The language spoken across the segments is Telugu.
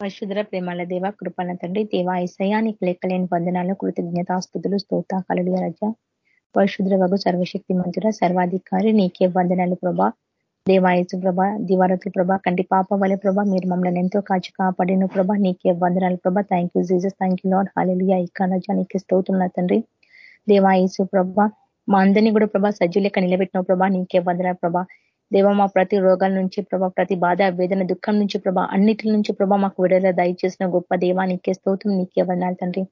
పరిశుద్ర ప్రేమాల దేవ కృపణ తండ్రి దేవ ఐసయానికి లెక్కలేని బంధనాలు కృతజ్ఞతాస్తుతులు స్తోత కలుడి రజ. పరిశుద్ర వగు సర్వశక్తి మంతుడ సర్వాధికారి నీకే వందనాలు ప్రభా. దేవాయసు ప్రభ దివారతుల ప్రభ కంటి పాప వలె ప్రభ మీరు మమ్మల్ని ఎంతో కాచి కాపాడిన ప్రభ నీకే వందనాలు ప్రభ. Thank you Jesus thank you Lord ఇక్క ఇక్కనజ నీకే స్తోతున్నా తండ్రి. దేవాయసు ప్రభ మా అందరినీ కూడా ప్రభా సజ్జులెక్క నిలబెట్టిన ప్రభా నీకే వందనాలు ప్రభా. దేవ మా ప్రతి రోగాల నుంచి ప్రభా ప్రతి బాధ వేదన దుఃఖం నుంచి ప్రభా అన్నిటి నుంచి ప్రభా మాకు విడుదల దయచేసిన గొప్ప దేవా నీకే స్తోత్రం నీకే వర్ణాలు తండ్రి.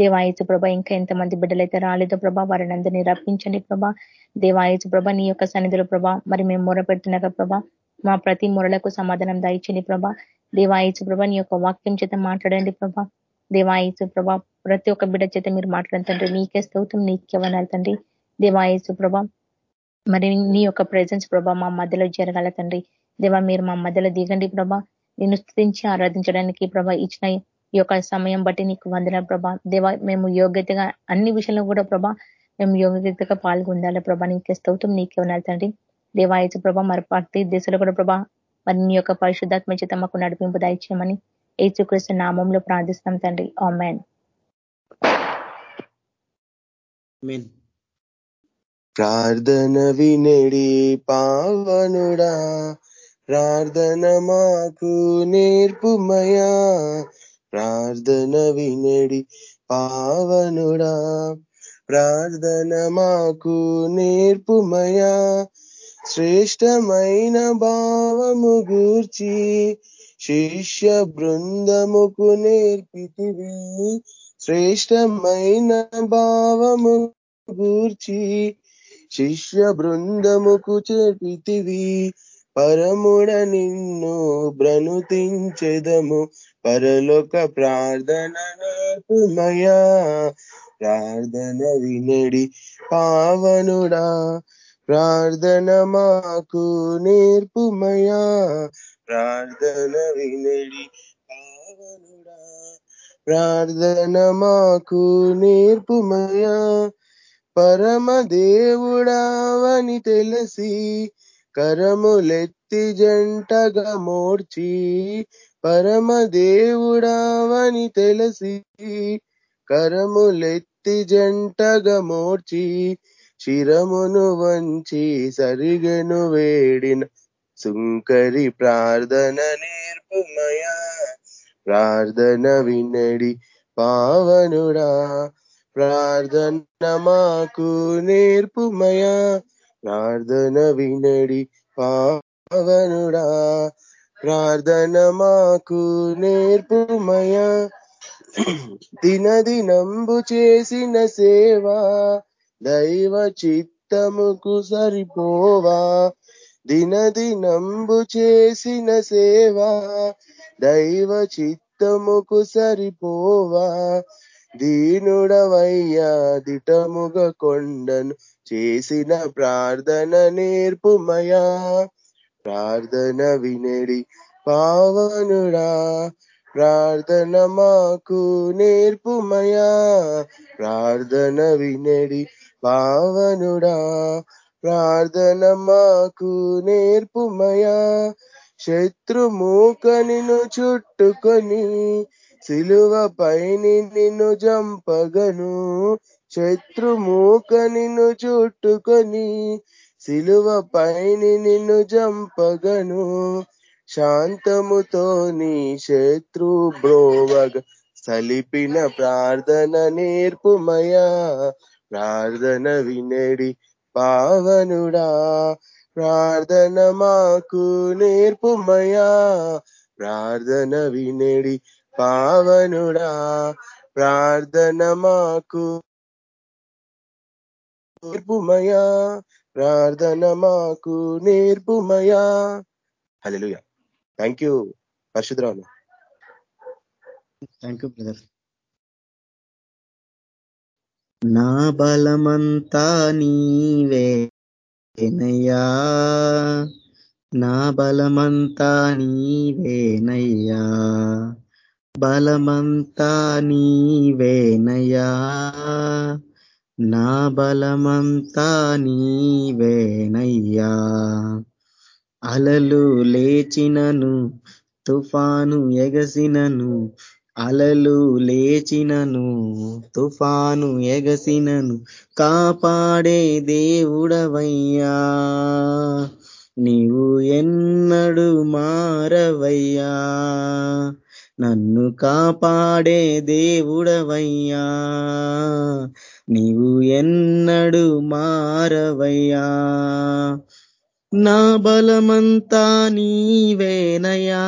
దేవాయచు ప్రభ ఇంకా ఎంతమంది బిడ్డలైతే రాలేదో ప్రభా వారిని అందరినీ రప్పించండి ప్రభా. దేవాయచు ప్రభ నీ యొక్క సన్నిధుల ప్రభా మరి మేము మొర పెడుతున్నాక ప్రభా మా ప్రతి మొరలకు సమాధానం దాయించండి ప్రభా. దేవాయచు ప్రభ నీ యొక్క వాక్యం చేత మాట్లాడండి ప్రభా. దేవాయచు ప్రభా ప్రతి ఒక్క బిడ్డ చేత మీరు మాట్లాడండి నీకే స్తోత్రం నీకే వనాలి తండ్రి. దేవాయచు ప్రభ మరి నీ యొక్క ప్రజెన్స్ ప్రభా మా మధ్యలో జరగాల తండ్రి. దేవా మీరు మా మధ్యలో దిగండి ప్రభా. నిన్ను స్థుతించి ఆరాధించడానికి ప్రభా ఇచ్చిన ఈ యొక్క సమయం బట్టి నీకు వందల ప్రభా. దేవా మేము యోగ్యతగా అన్ని విషయంలో కూడా ప్రభా మేము యోగ్యతగా పాల్గొందాలి ప్రభా. నీకే స్తౌతం నీకే ఉన్నారు తండ్రి. దేవాయచ ప్రభా మరి ప్రతి దిశలో కూడా ప్రభా మరి నీ యొక్క పరిశుద్ధాత్మ చేత మాకు నడిపింపు దాయిచ్చామని ఏచుక్రీస్తు నామంలో ప్రార్థిస్తాం తండ్రి. ఆమెన్ ప్రార్థన వినడి పావనుడా ప్రార్థన మాకు నేర్పుమయా ప్రార్థన వినడి పావనుడా ప్రార్థన మాకు నేర్పుమయా శ్రేష్టమైన భావము గూర్చి శిష్య బృందముకు నేర్పితివి శ్రేష్టమైన భావము గూర్చి శిష్య బృందముకు చేపితివి. పరముడ నిన్ను బ్రనుతించెదము. పరలోక ప్రార్థన నేర్పుమయా ప్రార్థన వినడి పావనుడా. ప్రార్థన మాకు నేర్పుమయా. ప్రార్థన వినడి పావనుడా. ప్రార్థన మాకు నేర్పుమయా. పరమ దేవుడావని తెలిసి కరములెత్తి జంటగా మోర్చి పరమ దేవుడావని తెలిసి కరములెత్తి జంటగా మోర్చి శిరమును వంచి సరిగెను వేడిన సుంకరి ప్రార్థన నేర్పుమయా. ప్రార్థన వినడి పావనుడా ప్రార్థన మాకు నేర్పుమయా. ప్రార్థన వినడి పావనుడా. ప్రార్థన మాకు నేర్పుమయా. దినదినంబు చేసిన సేవా. దైవ చిత్తముకు సరిపోవా. దినదినంబు చేసిన సేవా. దైవ చిత్తముకు సరిపోవా. దీనుడవయ్యా దిటముగ కొండను చేసిన ప్రార్థన నేర్పుమయా. ప్రార్థన వినడి పావనుడా ప్రార్థన మాకు నేర్పుమయా. ప్రార్థన వినడి పావనుడా ప్రార్థన మాకు నేర్పుమయా. శత్రుమూక నిన్ను చుట్టుకొని సిలువ పైని నిన్ను జంపగను శత్రుమూక నిన్ను చుట్టుకొని సిలువ పైని నిన్ను జంపగను శాంతముతో నీ శత్రు బ్రోవగ సలిపిన ప్రార్థన నేర్పుమయా ప్రార్థన వినడి పావనుడా ప్రార్థన మాకు నేర్పుమయా ప్రార్థన వినడి పావనుడా ప్రార్థన మాకు. నేర్పుమయా ప్రార్థన మాకు నేర్పుమయా హలో థ్యాంక్ యూ పరిశుద్ధరావు థ్యాంక్ యూ బ్రదర్ నా బలమంతా నీవే ఏనయ్యా నా బలమంతా నీవేనయ్యా బలమంతా నీవేనయ్యా. నా బలమంతా నీవేనయ్యా. అలలు లేచినను తుఫాను ఎగసినను అలలు లేచినను తుఫాను ఎగసినను కాపాడే దేవుడవయ్యా. నీవు ఎన్నడు మారవయ్యా. నన్ను కాపాడే దేవుడవయ్యా. నీవు ఎన్నడు మారవయ్యా. నా బలమంతా నీవేనయా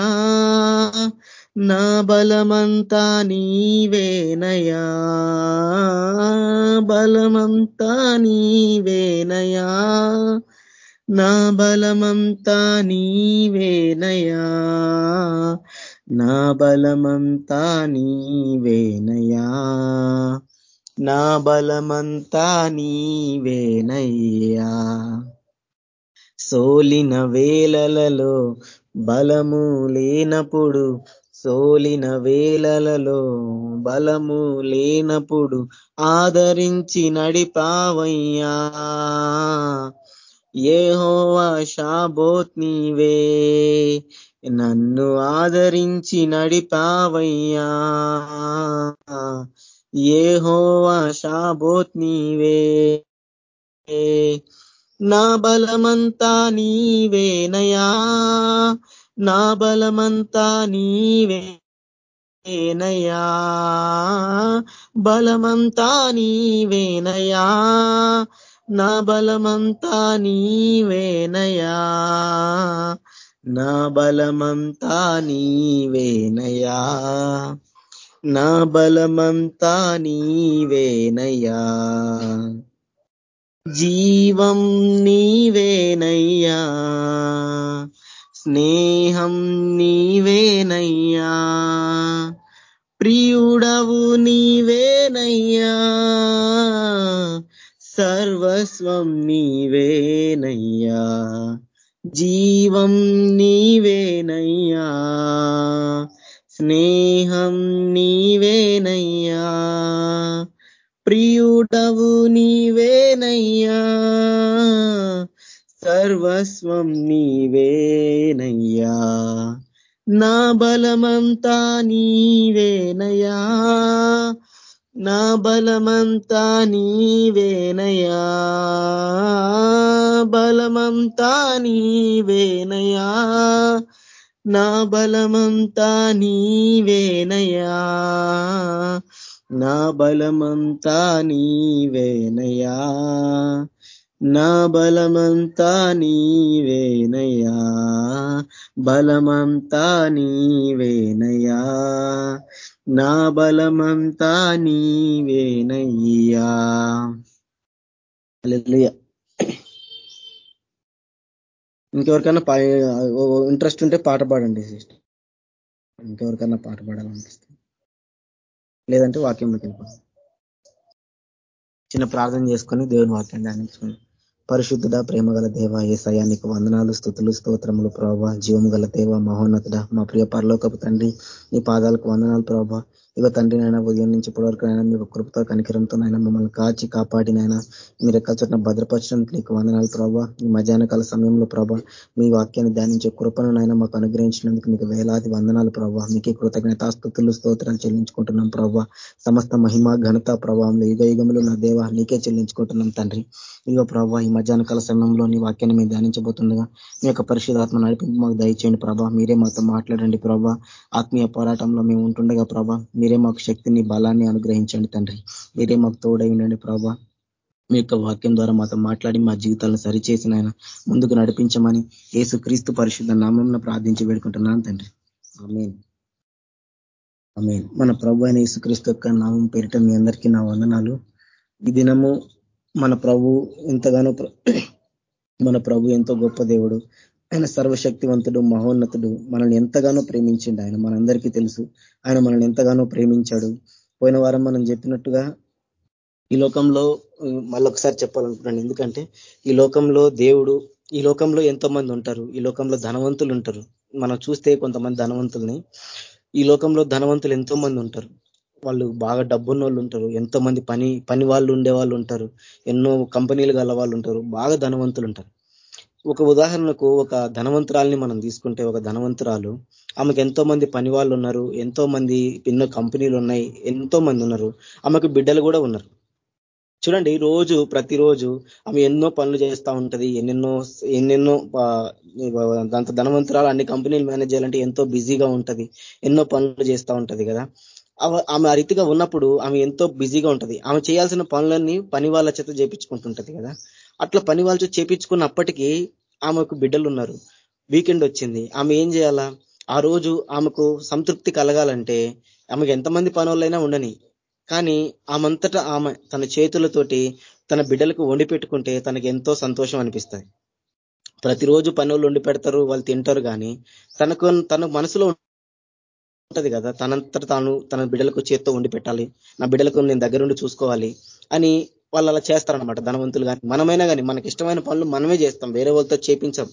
నా బలమంతా నీవేనయా బలమంతా నీవేనయా నా బలమంతా నీవేనయా నా బలమంతా నీవేనయా నా బలమంతా నీవేనయ్యా. సోలిన వేలలలో బలము లేనప్పుడు సోలిన వేలలలో బలము లేనప్పుడు ఆదరించి నడిపావయ్యా. ఏహోవా షాబోత్ నీవే. నన్ను ఆదరించి నడిపావయ్యా. హోవా షాబోత్ నీవే. నా బలమంతా నీవేనయా. నా బలమంతా నీవేనయా. బలమంతా నీవేనయా. నా బలమంతా నీవేనయా. నా బలమంతా నీవేనయా నా బలమంతా నీవేనయా జీవం నీవేనయ్యా. స్నేహం నీవేనయ్యా. ప్రియుడవు నీవేనయ్యా. సర్వస్వం నీవేనయ్యా. జీవం నీవేనయ్యా స్నేహం నీవేనయ్యా ప్రియుడవు నీవేనయ్యా సర్వస్వం నీవేనయ్యా నా బలమంతా నీవేనయా నా బలమంతా నీవేనయా? బలమంతా నీవేనయా? నా బలమంతా నీవేనయా? నా బలమంతా నీవేనయా? నా బలమంతా నీవేనయా? బలమంతా నీవేనయా? నా బలమంతా నీవేనయ్యా ఇంకెవరికైనా ఇంట్రెస్ట్ ఉంటే పాట పాడండి సిస్టర్. ఇంకెవరికైనా పాట పాడాలనిపిస్తుంది లేదంటే వాక్యం వెళ్ళిపోతుంది చిన్న ప్రార్థన చేసుకొని దేవుని వాక్యాన్ని ధ్యానించుకుని పరిశుద్ధుడ ప్రేమ గల దేవ ఏసయానికి సయానికి వందనాలు స్థుతులు స్తోత్రములు ప్రభావ జీవము గల దేవ మహోన్నతుడ. మా ప్రియ పరలోకపు తండ్రి నీ పాదాలకు వందనాలు ప్రభావ ఇక తండ్రి నాయన ఉదయం నుంచి ఇప్పటివరకు అయినా మీ కృపతో కనికరంతో నాయన మమ్మల్ని కాచి కాపాడినైనా మీరు ఎక్కడ చోట్ల భద్రపరచడానికి నీకు వందనాలు ప్రభావ ఈ మధ్యాహ్న కాల సమయంలో ప్రభా మీ వాక్యాన్ని ధ్యానించే కృపను నాయన మాకు అనుగ్రహించినందుకు మీకు వేలాది వందనాలు ప్రభావ మీకే కృతజ్ఞతాస్తుతులు స్తోత్రాలు చెల్లించుకుంటున్నాం ప్రభావ సమస్త మహిమ ఘనత ప్రభావంలో యుగ యుగములు నా దేవ నీకే చెల్లించుకుంటున్నాం తండ్రి. ఇదిగో ప్రభావ ఈ మధ్యాహ్న కాల సమయంలో నీ వాక్యాన్ని మేము ధ్యానించబోతుండగా మీ యొక్క పరిశుధాత్మ నడిపి మాకు దయచేయండి ప్రభా. మీరే మాతో మాట్లాడండి ప్రభా. ఆత్మీయ పోరాటంలో మేము ఉంటుండగా ప్రభా మీరే మాకు శక్తిని బలాన్ని అనుగ్రహించండి తండ్రి. మీరే మాకు తోడై ఉండండి ప్రభా. మీ యొక్క వాక్యం ద్వారా మాతో మాట్లాడి మా జీవితాలను సరిచేసిన ఆయన ముందుకు నడిపించమని యేసు క్రీస్తు పరిశుద్ధ నామం ప్రార్థించి వేడుకుంటున్నాను తండ్రి. మన ప్రభు అయిన యేసుక్రీస్తు యొక్క నామం పేరిట మీ అందరికీ నా వందనాలు. ఈ దినము మన ప్రభు ఎంతగానో మన ప్రభు ఎంతో గొప్ప దేవుడు. ఆయన సర్వశక్తివంతుడు మహోన్నతుడు మనల్ని ఎంతగానో ప్రేమించిండు ఆయన. మనందరికీ తెలుసు ఆయన మనల్ని ఎంతగానో ప్రేమించాడు. పోయిన వారం మనం చెప్పినట్టుగా ఈ లోకంలో మళ్ళొకసారి చెప్పాలనుకున్నాను ఎందుకంటే ఈ లోకంలో దేవుడు ఈ లోకంలో ఎంతో మంది ఉంటారు. ఈ లోకంలో ధనవంతులు ఉంటారు. మనం చూస్తే కొంతమంది ధనవంతుల్ని. ఈ లోకంలో ధనవంతులు ఎంతో మంది ఉంటారు. వాళ్ళు బాగా డబ్బున్న వాళ్ళు ఉంటారు. ఎంతో మంది పని పని వాళ్ళు ఉండే వాళ్ళు ఉంటారు. ఎన్నో కంపెనీలు గల వాళ్ళు ఉంటారు. బాగా ధనవంతులు ఉంటారు. ఒక ఉదాహరణకు ఒక ధనవంతురాల్ని మనం తీసుకుంటే ఒక ధనవంతురాలు ఆమెకు ఎంతో మంది పని వాళ్ళు ఉన్నారు ఎంతో మంది ఎన్నో కంపెనీలు ఉన్నాయి ఎంతో మంది ఉన్నారు ఆమెకు బిడ్డలు కూడా ఉన్నారు. చూడండి రోజు ప్రతిరోజు ఆమె ఎన్నో పనులు చేస్తూ ఉంటది ఎన్నెన్నో ఎన్నెన్నో దాంతో ధనవంతురాలు అన్ని కంపెనీలు మేనేజ్ చేయాలంటే ఎంతో బిజీగా ఉంటది ఎన్నో పనులు చేస్తూ ఉంటది కదా. ఆమె ఆ రీతిగా ఉన్నప్పుడు ఆమె ఎంతో బిజీగా ఉంటుంది. ఆమె చేయాల్సిన పనులన్నీ పని వాళ్ళ చేత చేపించుకుంటుంటది కదా. అట్లా పని వాళ్ళతో చేపించుకున్నప్పటికీ ఆమెకు బిడ్డలు ఉన్నారు వీకెండ్ వచ్చింది. ఆమె ఏం చేయాలా? ఆ రోజు ఆమెకు సంతృప్తి కలగాలంటే ఆమెకు ఎంతమంది పనులైనా ఉండని. కానీ ఆమంతటా ఆమె తన చేతులతోటి తన బిడ్డలకు వండి పెట్టుకుంటే తనకి ఎంతో సంతోషం అనిపిస్తుంది. ప్రతిరోజు పనులు వండి పెడతారు వాళ్ళు తింటారు కానీ తనకు తన మనసులో ఉంటది కదా తనంతట తాను తన బిడ్డలకు చేత్తో ఉండి పెట్టాలి నా బిడ్డలకు నేను దగ్గరుండి చూసుకోవాలి అని వాళ్ళు అలా చేస్తారనమాట ధనవంతులు కానీ మనమైనా కానీ మనకి ఇష్టమైన పనులు మనమే చేస్తాం వేరే వాళ్ళతో చేపించాం.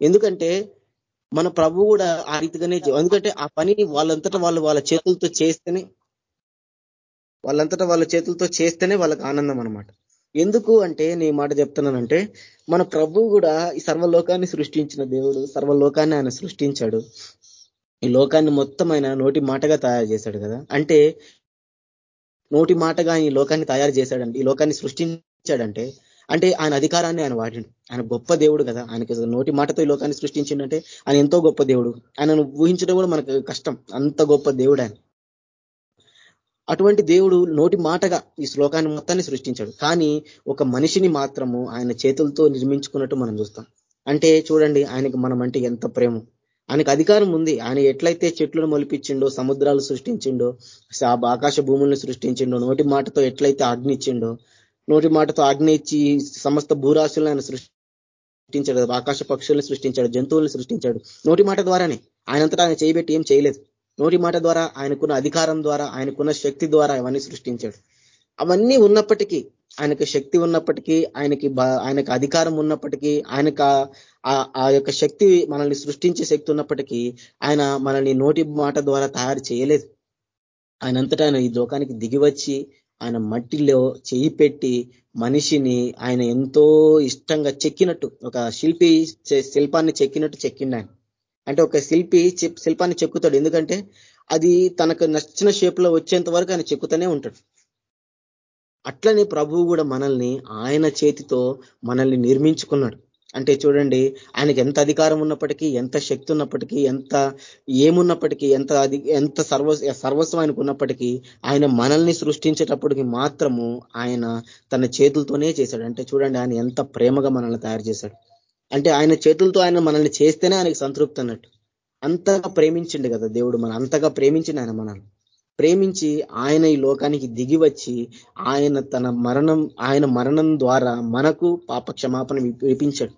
ఎందుకంటే మన ప్రభు కూడా ఆ రీతిగానే ఎందుకంటే ఆ పని వాళ్ళంతటా వాళ్ళు వాళ్ళ చేతులతో చేస్తేనే వాళ్ళంతటా వాళ్ళ చేతులతో చేస్తేనే వాళ్ళకి ఆనందం అనమాట ఎందుకు అంటే నేను మాట చెప్తున్నానంటే మన ప్రభు కూడా ఈ సర్వలోకాన్ని సృష్టించిన దేవుడు సర్వలోకాన్ని ఆయన సృష్టించాడు. ఈ లోకాన్ని మొత్తం ఆయన నోటి మాటగా తయారు చేశాడు కదా? అంటే నోటి మాటగా ఈ లోకాన్ని తయారు చేశాడంటే ఈ లోకాన్ని సృష్టించాడంటే అంటే ఆయన అధికారాన్ని ఆయన వాడిండు ఆయన గొప్ప దేవుడు కదా? ఆయనకి నోటి మాటతో ఈ లోకాన్ని సృష్టించిండంటే ఆయన ఎంతో గొప్ప దేవుడు. ఆయనను ఊహించడం కూడా మనకు కష్టం. అంత గొప్ప దేవుడు ఆయన. అటువంటి దేవుడు నోటి మాటగా ఈ శ్లోకాన్ని మొత్తాన్ని సృష్టించాడు. కానీ ఒక మనిషిని మాత్రము ఆయన చేతులతో నిర్మించుకున్నట్టు మనం చూస్తాం. అంటే చూడండి ఆయనకి మనం అంటే ఎంత ప్రేమ. ఆయనకు అధికారం ఉంది. ఆయన ఎట్లయితే చెట్లను మొలిపించిండో సముద్రాలు సృష్టించిండో ఆకాశ భూములను సృష్టించిండో నోటి మాటతో ఎట్లయితే ఆజ్ఞ ఇచ్చిండో నోటి మాటతో ఆజ్ఞ ఇచ్చి సమస్త భూరాశులను ఆయన సృష్టించాడు. ఆకాశ పక్షులను సృష్టించాడు జంతువులను సృష్టించాడు. నోటి మాట ద్వారానే. ఆయనంతటా ఆయన చేయబెట్టి ఏం చేయలేదు. నోటి మాట ద్వారా ఆయనకున్న అధికారం ద్వారా ఆయనకున్న శక్తి ద్వారా అవన్నీ సృష్టించాడు. అవన్నీ ఉన్నప్పటికీ ఆయనకు శక్తి ఉన్నప్పటికీ ఆయనకి ఆయనకు అధికారం ఉన్నప్పటికీ ఆయనకు ఆ యొక్క శక్తి మనల్ని సృష్టించే శక్తి ఉన్నప్పటికీ ఆయన మనల్ని నోటి మాట ద్వారా తయారు చేయలేదు. ఆయనంతటా ఆయన ఈ లోకానికి దిగివచ్చి ఆయన మట్టిలో చేయి పెట్టి మనిషిని ఆయన ఎంతో ఇష్టంగా చెక్కినట్టు ఒక శిల్పి శిల్పాన్ని చెక్కినట్టు చెక్కిండు ఆయన. అంటే ఒక శిల్పి శిల్పాన్ని చెక్కుతాడు. ఎందుకంటే అది తనకు నచ్చిన షేప్లో వచ్చేంత వరకు ఆయన చెక్కుతూనే ఉంటాడు. అట్లనే ప్రభువు కూడా మనల్ని ఆయన చేతితో మనల్ని నిర్మించుకున్నాడు. అంటే చూడండి ఆయనకి ఎంత అధికారం ఉన్నప్పటికీ ఎంత శక్తి ఉన్నప్పటికీ ఎంత ఏమున్నప్పటికీ ఎంత ఎంత సర్వ సర్వస్వం ఆయనకు ఉన్నప్పటికీ ఆయన మనల్ని సృష్టించేటప్పటికి మాత్రము ఆయన తన చేతులతోనే చేశాడు. అంటే చూడండి ఆయన ఎంత ప్రేమగా మనల్ని తయారు చేశాడు. అంటే ఆయన చేతులతో ఆయన మనల్ని చేస్తేనే ఆయనకి సంతృప్తి అన్నట్టు. అంతగా ప్రేమించిండు కదా దేవుడు మన అంతగా ప్రేమించిండు ఆయన మనల్ని. ప్రేమించి ఆయన ఈ లోకానికి దిగి వచ్చి ఆయన తన మరణం ఆయన మరణం ద్వారా మనకు పాప క్షమాపణ విపించాడు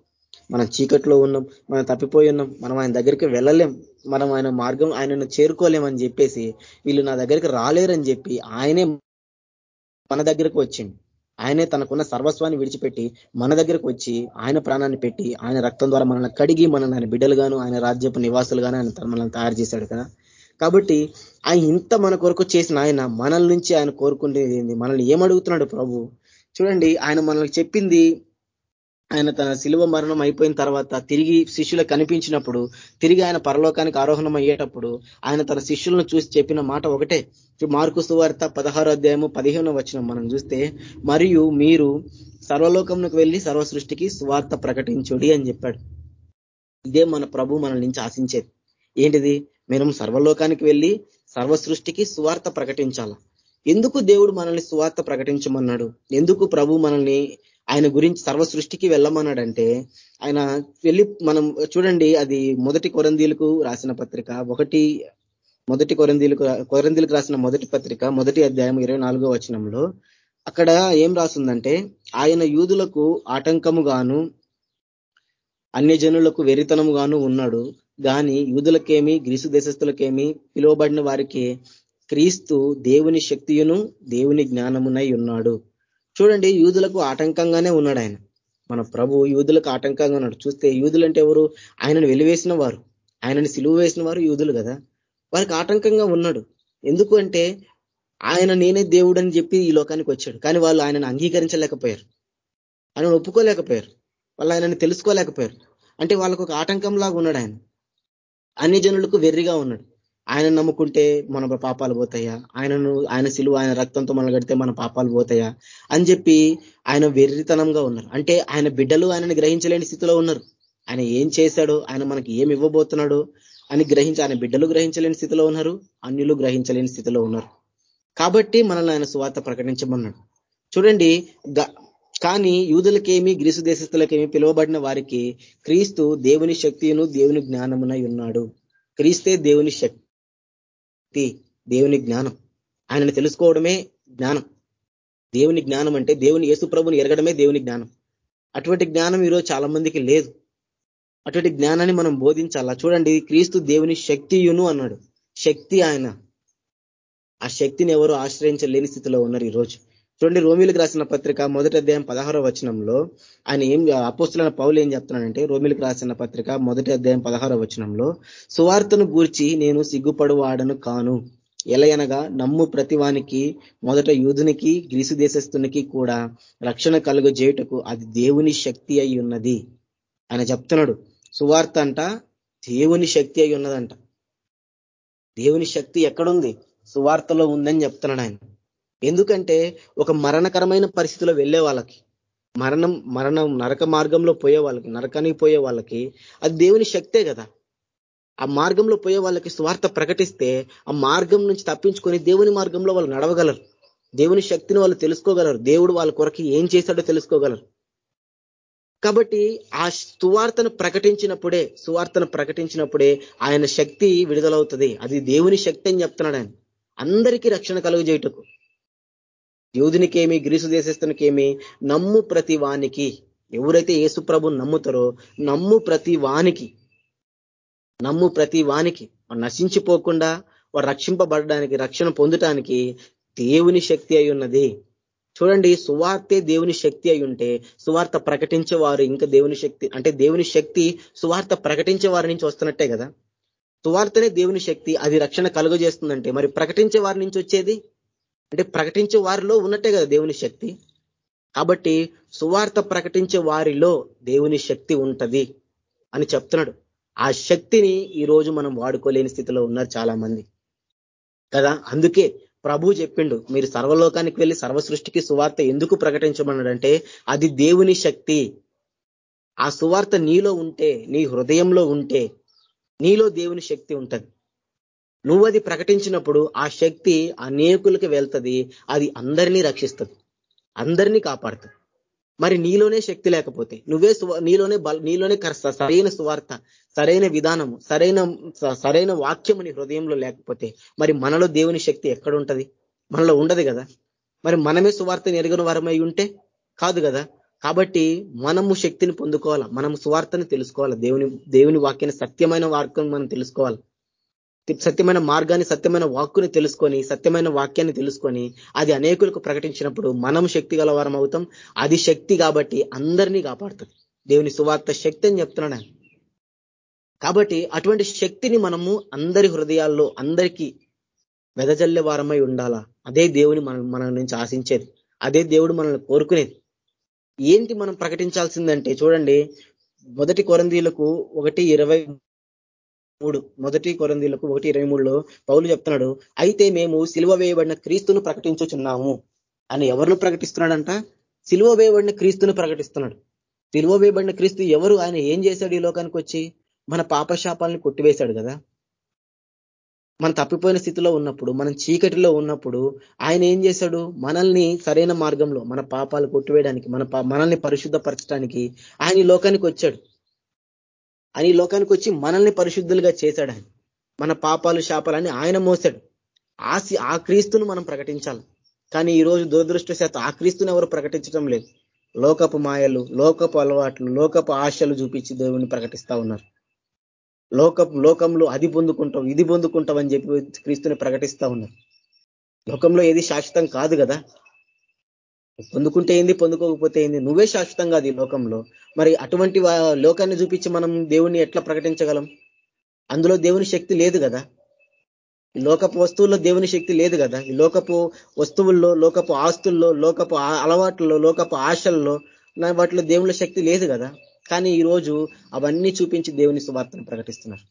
మనం చీకట్లో ఉన్నాం మనం తప్పిపోయి ఉన్నాం మనం ఆయన దగ్గరికి వెళ్ళలేం మనం ఆయన మార్గం ఆయనను చేరుకోలేమని చెప్పేసి వీళ్ళు నా దగ్గరికి రాలేరని చెప్పి ఆయనే మన దగ్గరకు వచ్చింది ఆయనే తనకున్న సర్వస్వాన్ని విడిచిపెట్టి మన దగ్గరకు వచ్చి ఆయన ప్రాణాన్ని పెట్టి ఆయన రక్తం ద్వారా మనల్ని కడిగి మనల్ని ఆయన బిడ్డలుగాను ఆయన రాజ్యపు నివాసులుగాను ఆయన మనల్ని తయారు చేశాడు కదా. కాబట్టి ఆయన ఇంత మన కొరకు చేసిన ఆయన మనల్ నుంచి ఆయన కోరుకునేది ఏంది? మనల్ని ఏమడుగుతున్నాడు ప్రభు? చూడండి ఆయన మనల్ని చెప్పింది ఆయన తన శిలువ మరణం అయిపోయిన తర్వాత తిరిగి శిష్యులకు కనిపించినప్పుడు తిరిగి ఆయన పరలోకానికి ఆరోహణం అయ్యేటప్పుడు ఆయన తన శిష్యులను చూసి చెప్పిన మాట ఒకటే. మార్కు సువార్త పదహారో అధ్యాయము పదిహేను వచ్చిన మనం చూస్తే మరియు మీరు సర్వలోకంలోకి వెళ్ళి సర్వ సృష్టికి సువార్త ప్రకటించుడి అని చెప్పాడు. ఇదే మన ప్రభు మన నుంచి ఆశించేది. ఏంటిది? మేము సర్వలోకానికి వెళ్ళి సర్వ సృష్టికి సువార్త ప్రకటించాల? ఎందుకు దేవుడు మనల్ని సువార్త ప్రకటించమన్నాడు? ఎందుకు ప్రభు మనల్ని ఆయన గురించి సర్వ సృష్టికి వెళ్ళమన్నాడంటే ఆయన వెళ్ళి మనం చూడండి అది మొదటి కొరందీలకు రాసిన పత్రిక ఒకటి మొదటి కొరందీలకు కొరందీలకు రాసిన మొదటి పత్రిక మొదటి అధ్యాయం ఇరవై నాలుగో వచనంలో అక్కడ ఏం రాసిందంటే ఆయన యూదులకు అన్య జనులకు వెరితనముగాను ఉన్నాడు. గాని యూదులకేమి గ్రీసు దేశస్తులకేమి పిలువబడిన వారికి క్రీస్తు దేవుని శక్తియును దేవుని జ్ఞానమునై ఉన్నాడు. చూడండి యూదులకు ఆటంకంగానే ఉన్నాడు ఆయన. మన ప్రభు యూదులకు ఆటంకంగా ఉన్నాడు. చూస్తే యూదులంటే ఎవరు? ఆయనను వెలివేసిన వారు. ఆయనని సిలువ వేసిన వారు యూదులు కదా. వారికి ఆటంకంగా ఉన్నాడు. ఎందుకు అంటే ఆయన నేనే దేవుడు అని చెప్పి ఈ లోకానికి వచ్చాడు. కానీ వాళ్ళు ఆయనను అంగీకరించలేకపోయారు. ఆయన ఒప్పుకోలేకపోయారు. వాళ్ళు ఆయనని తెలుసుకోలేకపోయారు. అంటే వాళ్ళకు ఒక ఆటంకంలాగా ఉన్నాడు ఆయన. అన్ని జనులకు వెర్రిగా ఉన్నాడు. ఆయన నమ్ముకుంటే మన పాపాలు పోతాయా? ఆయనను ఆయన సిలువ ఆయన రక్తంతో మనం కడితే మన పాపాలు పోతాయా? అని చెప్పి ఆయన వెర్రితనంగా ఉన్నారు. అంటే ఆయన బిడ్డలు ఆయనని గ్రహించలేని స్థితిలో ఉన్నారు. ఆయన ఏం చేశాడు ఆయన మనకి ఏమి ఇవ్వబోతున్నాడు అని గ్రహించి ఆయన బిడ్డలు గ్రహించలేని స్థితిలో ఉన్నారు అన్యులు గ్రహించలేని స్థితిలో ఉన్నారు. కాబట్టి మనల్ని ఆయన సువార్త ప్రకటించమన్నాడు. చూడండి కానీ యూదులకేమి గ్రీసు దేశస్తులకేమి పిలువబడిన వారికి క్రీస్తు దేవుని శక్తిను దేవుని జ్ఞానమునై ఉన్నాడు. క్రీస్తే దేవుని శక్తి దేవుని జ్ఞానం. ఆయనను తెలుసుకోవడమే జ్ఞానం. దేవుని జ్ఞానం అంటే దేవుని యేసు ప్రభుని ఎరగడమే దేవుని జ్ఞానం. అటువంటి జ్ఞానం ఈరోజు చాలా మందికి లేదు. అటువంటి జ్ఞానాన్ని మనం బోధించాలా? చూడండి క్రీస్తు దేవుని శక్తియును అన్నాడు. శక్తి ఆయన. ఆ శక్తిని ఎవరు ఆశ్రయించలేని స్థితిలో ఉన్నారు ఈరోజు. చూడండి రోమిలకు రాసిన పత్రిక మొదటి అధ్యాయం పదహారో వచనంలో ఆయన ఏం అపోస్తులైన పౌలు ఏం చెప్తున్నానంటే రోమిలకు రాసిన పత్రిక మొదటి అధ్యాయం పదహారో వచనంలో సువార్తను గూర్చి నేను సిగ్గుపడువాడను కాను. ఎలయనగా నమ్ము ప్రతివానికి మొదట యూధునికి గ్రీసు దేశస్తునికి కూడా రక్షణ కలుగు చేయుటకు అది దేవుని శక్తి అయి ఉన్నది. ఆయన చెప్తున్నాడు సువార్త అంట దేవుని శక్తి అయి ఉన్నదంట. దేవుని శక్తి ఎక్కడుంది? సువార్తలో ఉందని చెప్తున్నాడు ఆయన. ఎందుకంటే ఒక మరణకరమైన పరిస్థితిలో వెళ్ళే వాళ్ళకి మరణం మరణం నరక మార్గంలో పోయే వాళ్ళకి నరకానికి పోయే వాళ్ళకి అది దేవుని శక్తే కదా. ఆ మార్గంలో పోయే వాళ్ళకి స్వార్థ ప్రకటిస్తే ఆ మార్గం నుంచి తప్పించుకొని దేవుని మార్గంలో వాళ్ళు నడవగలరు. దేవుని శక్తిని వాళ్ళు తెలుసుకోగలరు. దేవుడు వాళ్ళ కొరకు ఏం చేశాడో తెలుసుకోగలరు. కాబట్టి ఆ సువార్తను ప్రకటించినప్పుడే సువార్తను ప్రకటించినప్పుడే ఆయన శక్తి విడుదలవుతుంది. అది దేవుని శక్తి అని చెప్తున్నాడు ఆయన. అందరికీ రక్షణ కలుగజేయటకు. యూదునికేమి గ్రీసు దేశస్తునికేమి నమ్ము ప్రతి వానికి. ఎవరైతే యేసుప్రభు నమ్ముతారో నమ్ము ప్రతి వానికి. నమ్ము ప్రతి వానికి. నశించిపోకుండా వాడు రక్షింపబడడానికి రక్షణ పొందటానికి దేవుని శక్తి అయి ఉన్నది. చూడండి సువార్తే దేవుని శక్తి అయి ఉంటే సువార్త ప్రకటించేవారు ఇంకా దేవుని శక్తి అంటే దేవుని శక్తి సువార్త ప్రకటించే వారి నుంచి వస్తున్నట్టే కదా. సువార్తనే దేవుని శక్తి అది రక్షణ కలుగజేస్తుందంటే మరి ప్రకటించే వారి నుంచి వచ్చేది? అంటే ప్రకటించే వారిలో ఉన్నట్టే కదా దేవుని శక్తి. కాబట్టి సువార్త ప్రకటించే వారిలో దేవుని శక్తి ఉంటది అని చెప్తున్నాడు. ఆ శక్తిని ఈరోజు మనం వాడుకోలేని స్థితిలో ఉన్నారు చాలా మంది కదా? అందుకే ప్రభు చెప్పిండు మీరు సర్వలోకానికి వెళ్ళి సర్వ సృష్టికి సువార్త ఎందుకు ప్రకటించమన్నాడంటే అది దేవుని శక్తి. ఆ సువార్త నీలో ఉంటే నీ హృదయంలో ఉంటే నీలో దేవుని శక్తి ఉంటది. నువ్వు అది ప్రకటించినప్పుడు ఆ శక్తి అనేకులకి వెళ్తుంది అది అందరినీ రక్షిస్తుంది అందరినీ కాపాడుతుంది. మరి నీలోనే శక్తి లేకపోతే నువ్వే నీలోనే నీలోనే సరైన సువార్త సరైన విధానము సరైన సరైన వాక్యము నీ హృదయంలో లేకపోతే మరి మనలో దేవుని శక్తి ఎక్కడుంటది? మనలో ఉండదు కదా. మరి మనమే సువార్తని ఎరగని వారమై ఉంటే కాదు కదా. కాబట్టి మనము శక్తిని పొందుకోవాలా మనం సువార్తను తెలుసుకోవాలా దేవుని దేవుని వాక్యాన్ని సత్యమైన వాక్యం మనం తెలుసుకోవాలి? సత్యమైన మార్గాన్ని సత్యమైన వాక్కుని తెలుసుకొని సత్యమైన వాక్యాన్ని తెలుసుకొని అది అనేకులకు ప్రకటించినప్పుడు మనం శక్తి గలవారం అవుతాం. అది శక్తి కాబట్టి అందరినీ కాపాడుతుంది. దేవుని సువార్త శక్తి అని చెప్తున్నాడు కాబట్టి అటువంటి శక్తిని మనము అందరి హృదయాల్లో అందరికీ వెదజల్లే వారమై ఉండాలా? అదే దేవుని మన మన నుంచి ఆశించేది. అదే దేవుడు మనల్ని కోరుకునేది. ఏంటి మనం ప్రకటించాల్సిందంటే చూడండి మొదటి కొరందీలకు ఒకటి ఇరవై మూడు. మొదటి కొరందీలకు ఒకటి ఇరవై మూడులో పౌలు చెప్తున్నాడు అయితే మేము సిలువ వేయబడిన క్రీస్తును ప్రకటించుచున్నాము. అని ఎవరిని ప్రకటిస్తున్నాడంట? సిలువ వేయబడిన క్రీస్తును ప్రకటిస్తున్నాడు. సిలువ వేయబడిన క్రీస్తు ఎవరు? ఆయన ఏం చేశాడు ఈ లోకానికి వచ్చి? మన పాపశాపాలను కొట్టివేశాడు కదా. మనం తప్పిపోయిన స్థితిలో ఉన్నప్పుడు మనం చీకటిలో ఉన్నప్పుడు ఆయన ఏం చేశాడు? మనల్ని సరైన మార్గంలో మన పాపాలు కొట్టివేయడానికి మన మనల్ని పరిశుద్ధపరచడానికి ఆయన ఈ లోకానికి వచ్చాడు. అని ఈ లోకానికి వచ్చి మనల్ని పరిశుద్ధులుగా చేశాడు ఆయన మన పాపాలు శాపాలని ఆయన మోసాడు. ఆ ఆ క్రీస్తును మనం ప్రకటించాలి. కానీ ఈ రోజు దురదృష్టశాత ఆ క్రీస్తుని ఎవరు ప్రకటించడం లేదు. లోకపు మాయలు లోకపు అలవాట్లు లోకపు ఆశలు చూపించి దేవుని ప్రకటిస్తా ఉన్నారు. లోకపు లోకంలో అది పొందుకుంటాం ఇది పొందుకుంటాం అని చెప్పి క్రీస్తుని ప్రకటిస్తా ఉన్నారు. లోకంలో ఏది శాశ్వతం కాదు కదా. పొందుకుంటే ఏంది పొందుకోకపోతే ఏంది? నువ్వే శాశ్వతం కాదు ఈ లోకంలో. మరి అటువంటి లోకాన్ని చూపించి మనం దేవుణ్ణి ఎట్లా ప్రకటించగలం? అందులో దేవుని శక్తి లేదు కదా. ఈ లోకపు వస్తువుల్లో దేవుని శక్తి లేదు కదా. ఈ లోకపు వస్తువుల్లో లోకపు ఆస్తుల్లో లోకపు అలవాట్లలో లోకపు ఆశల్లో వాటిలో దేవుని శక్తి లేదు కదా. కానీ ఈ రోజు అవన్నీ చూపించి దేవుని సువార్తను ప్రకటిస్తున్నారు.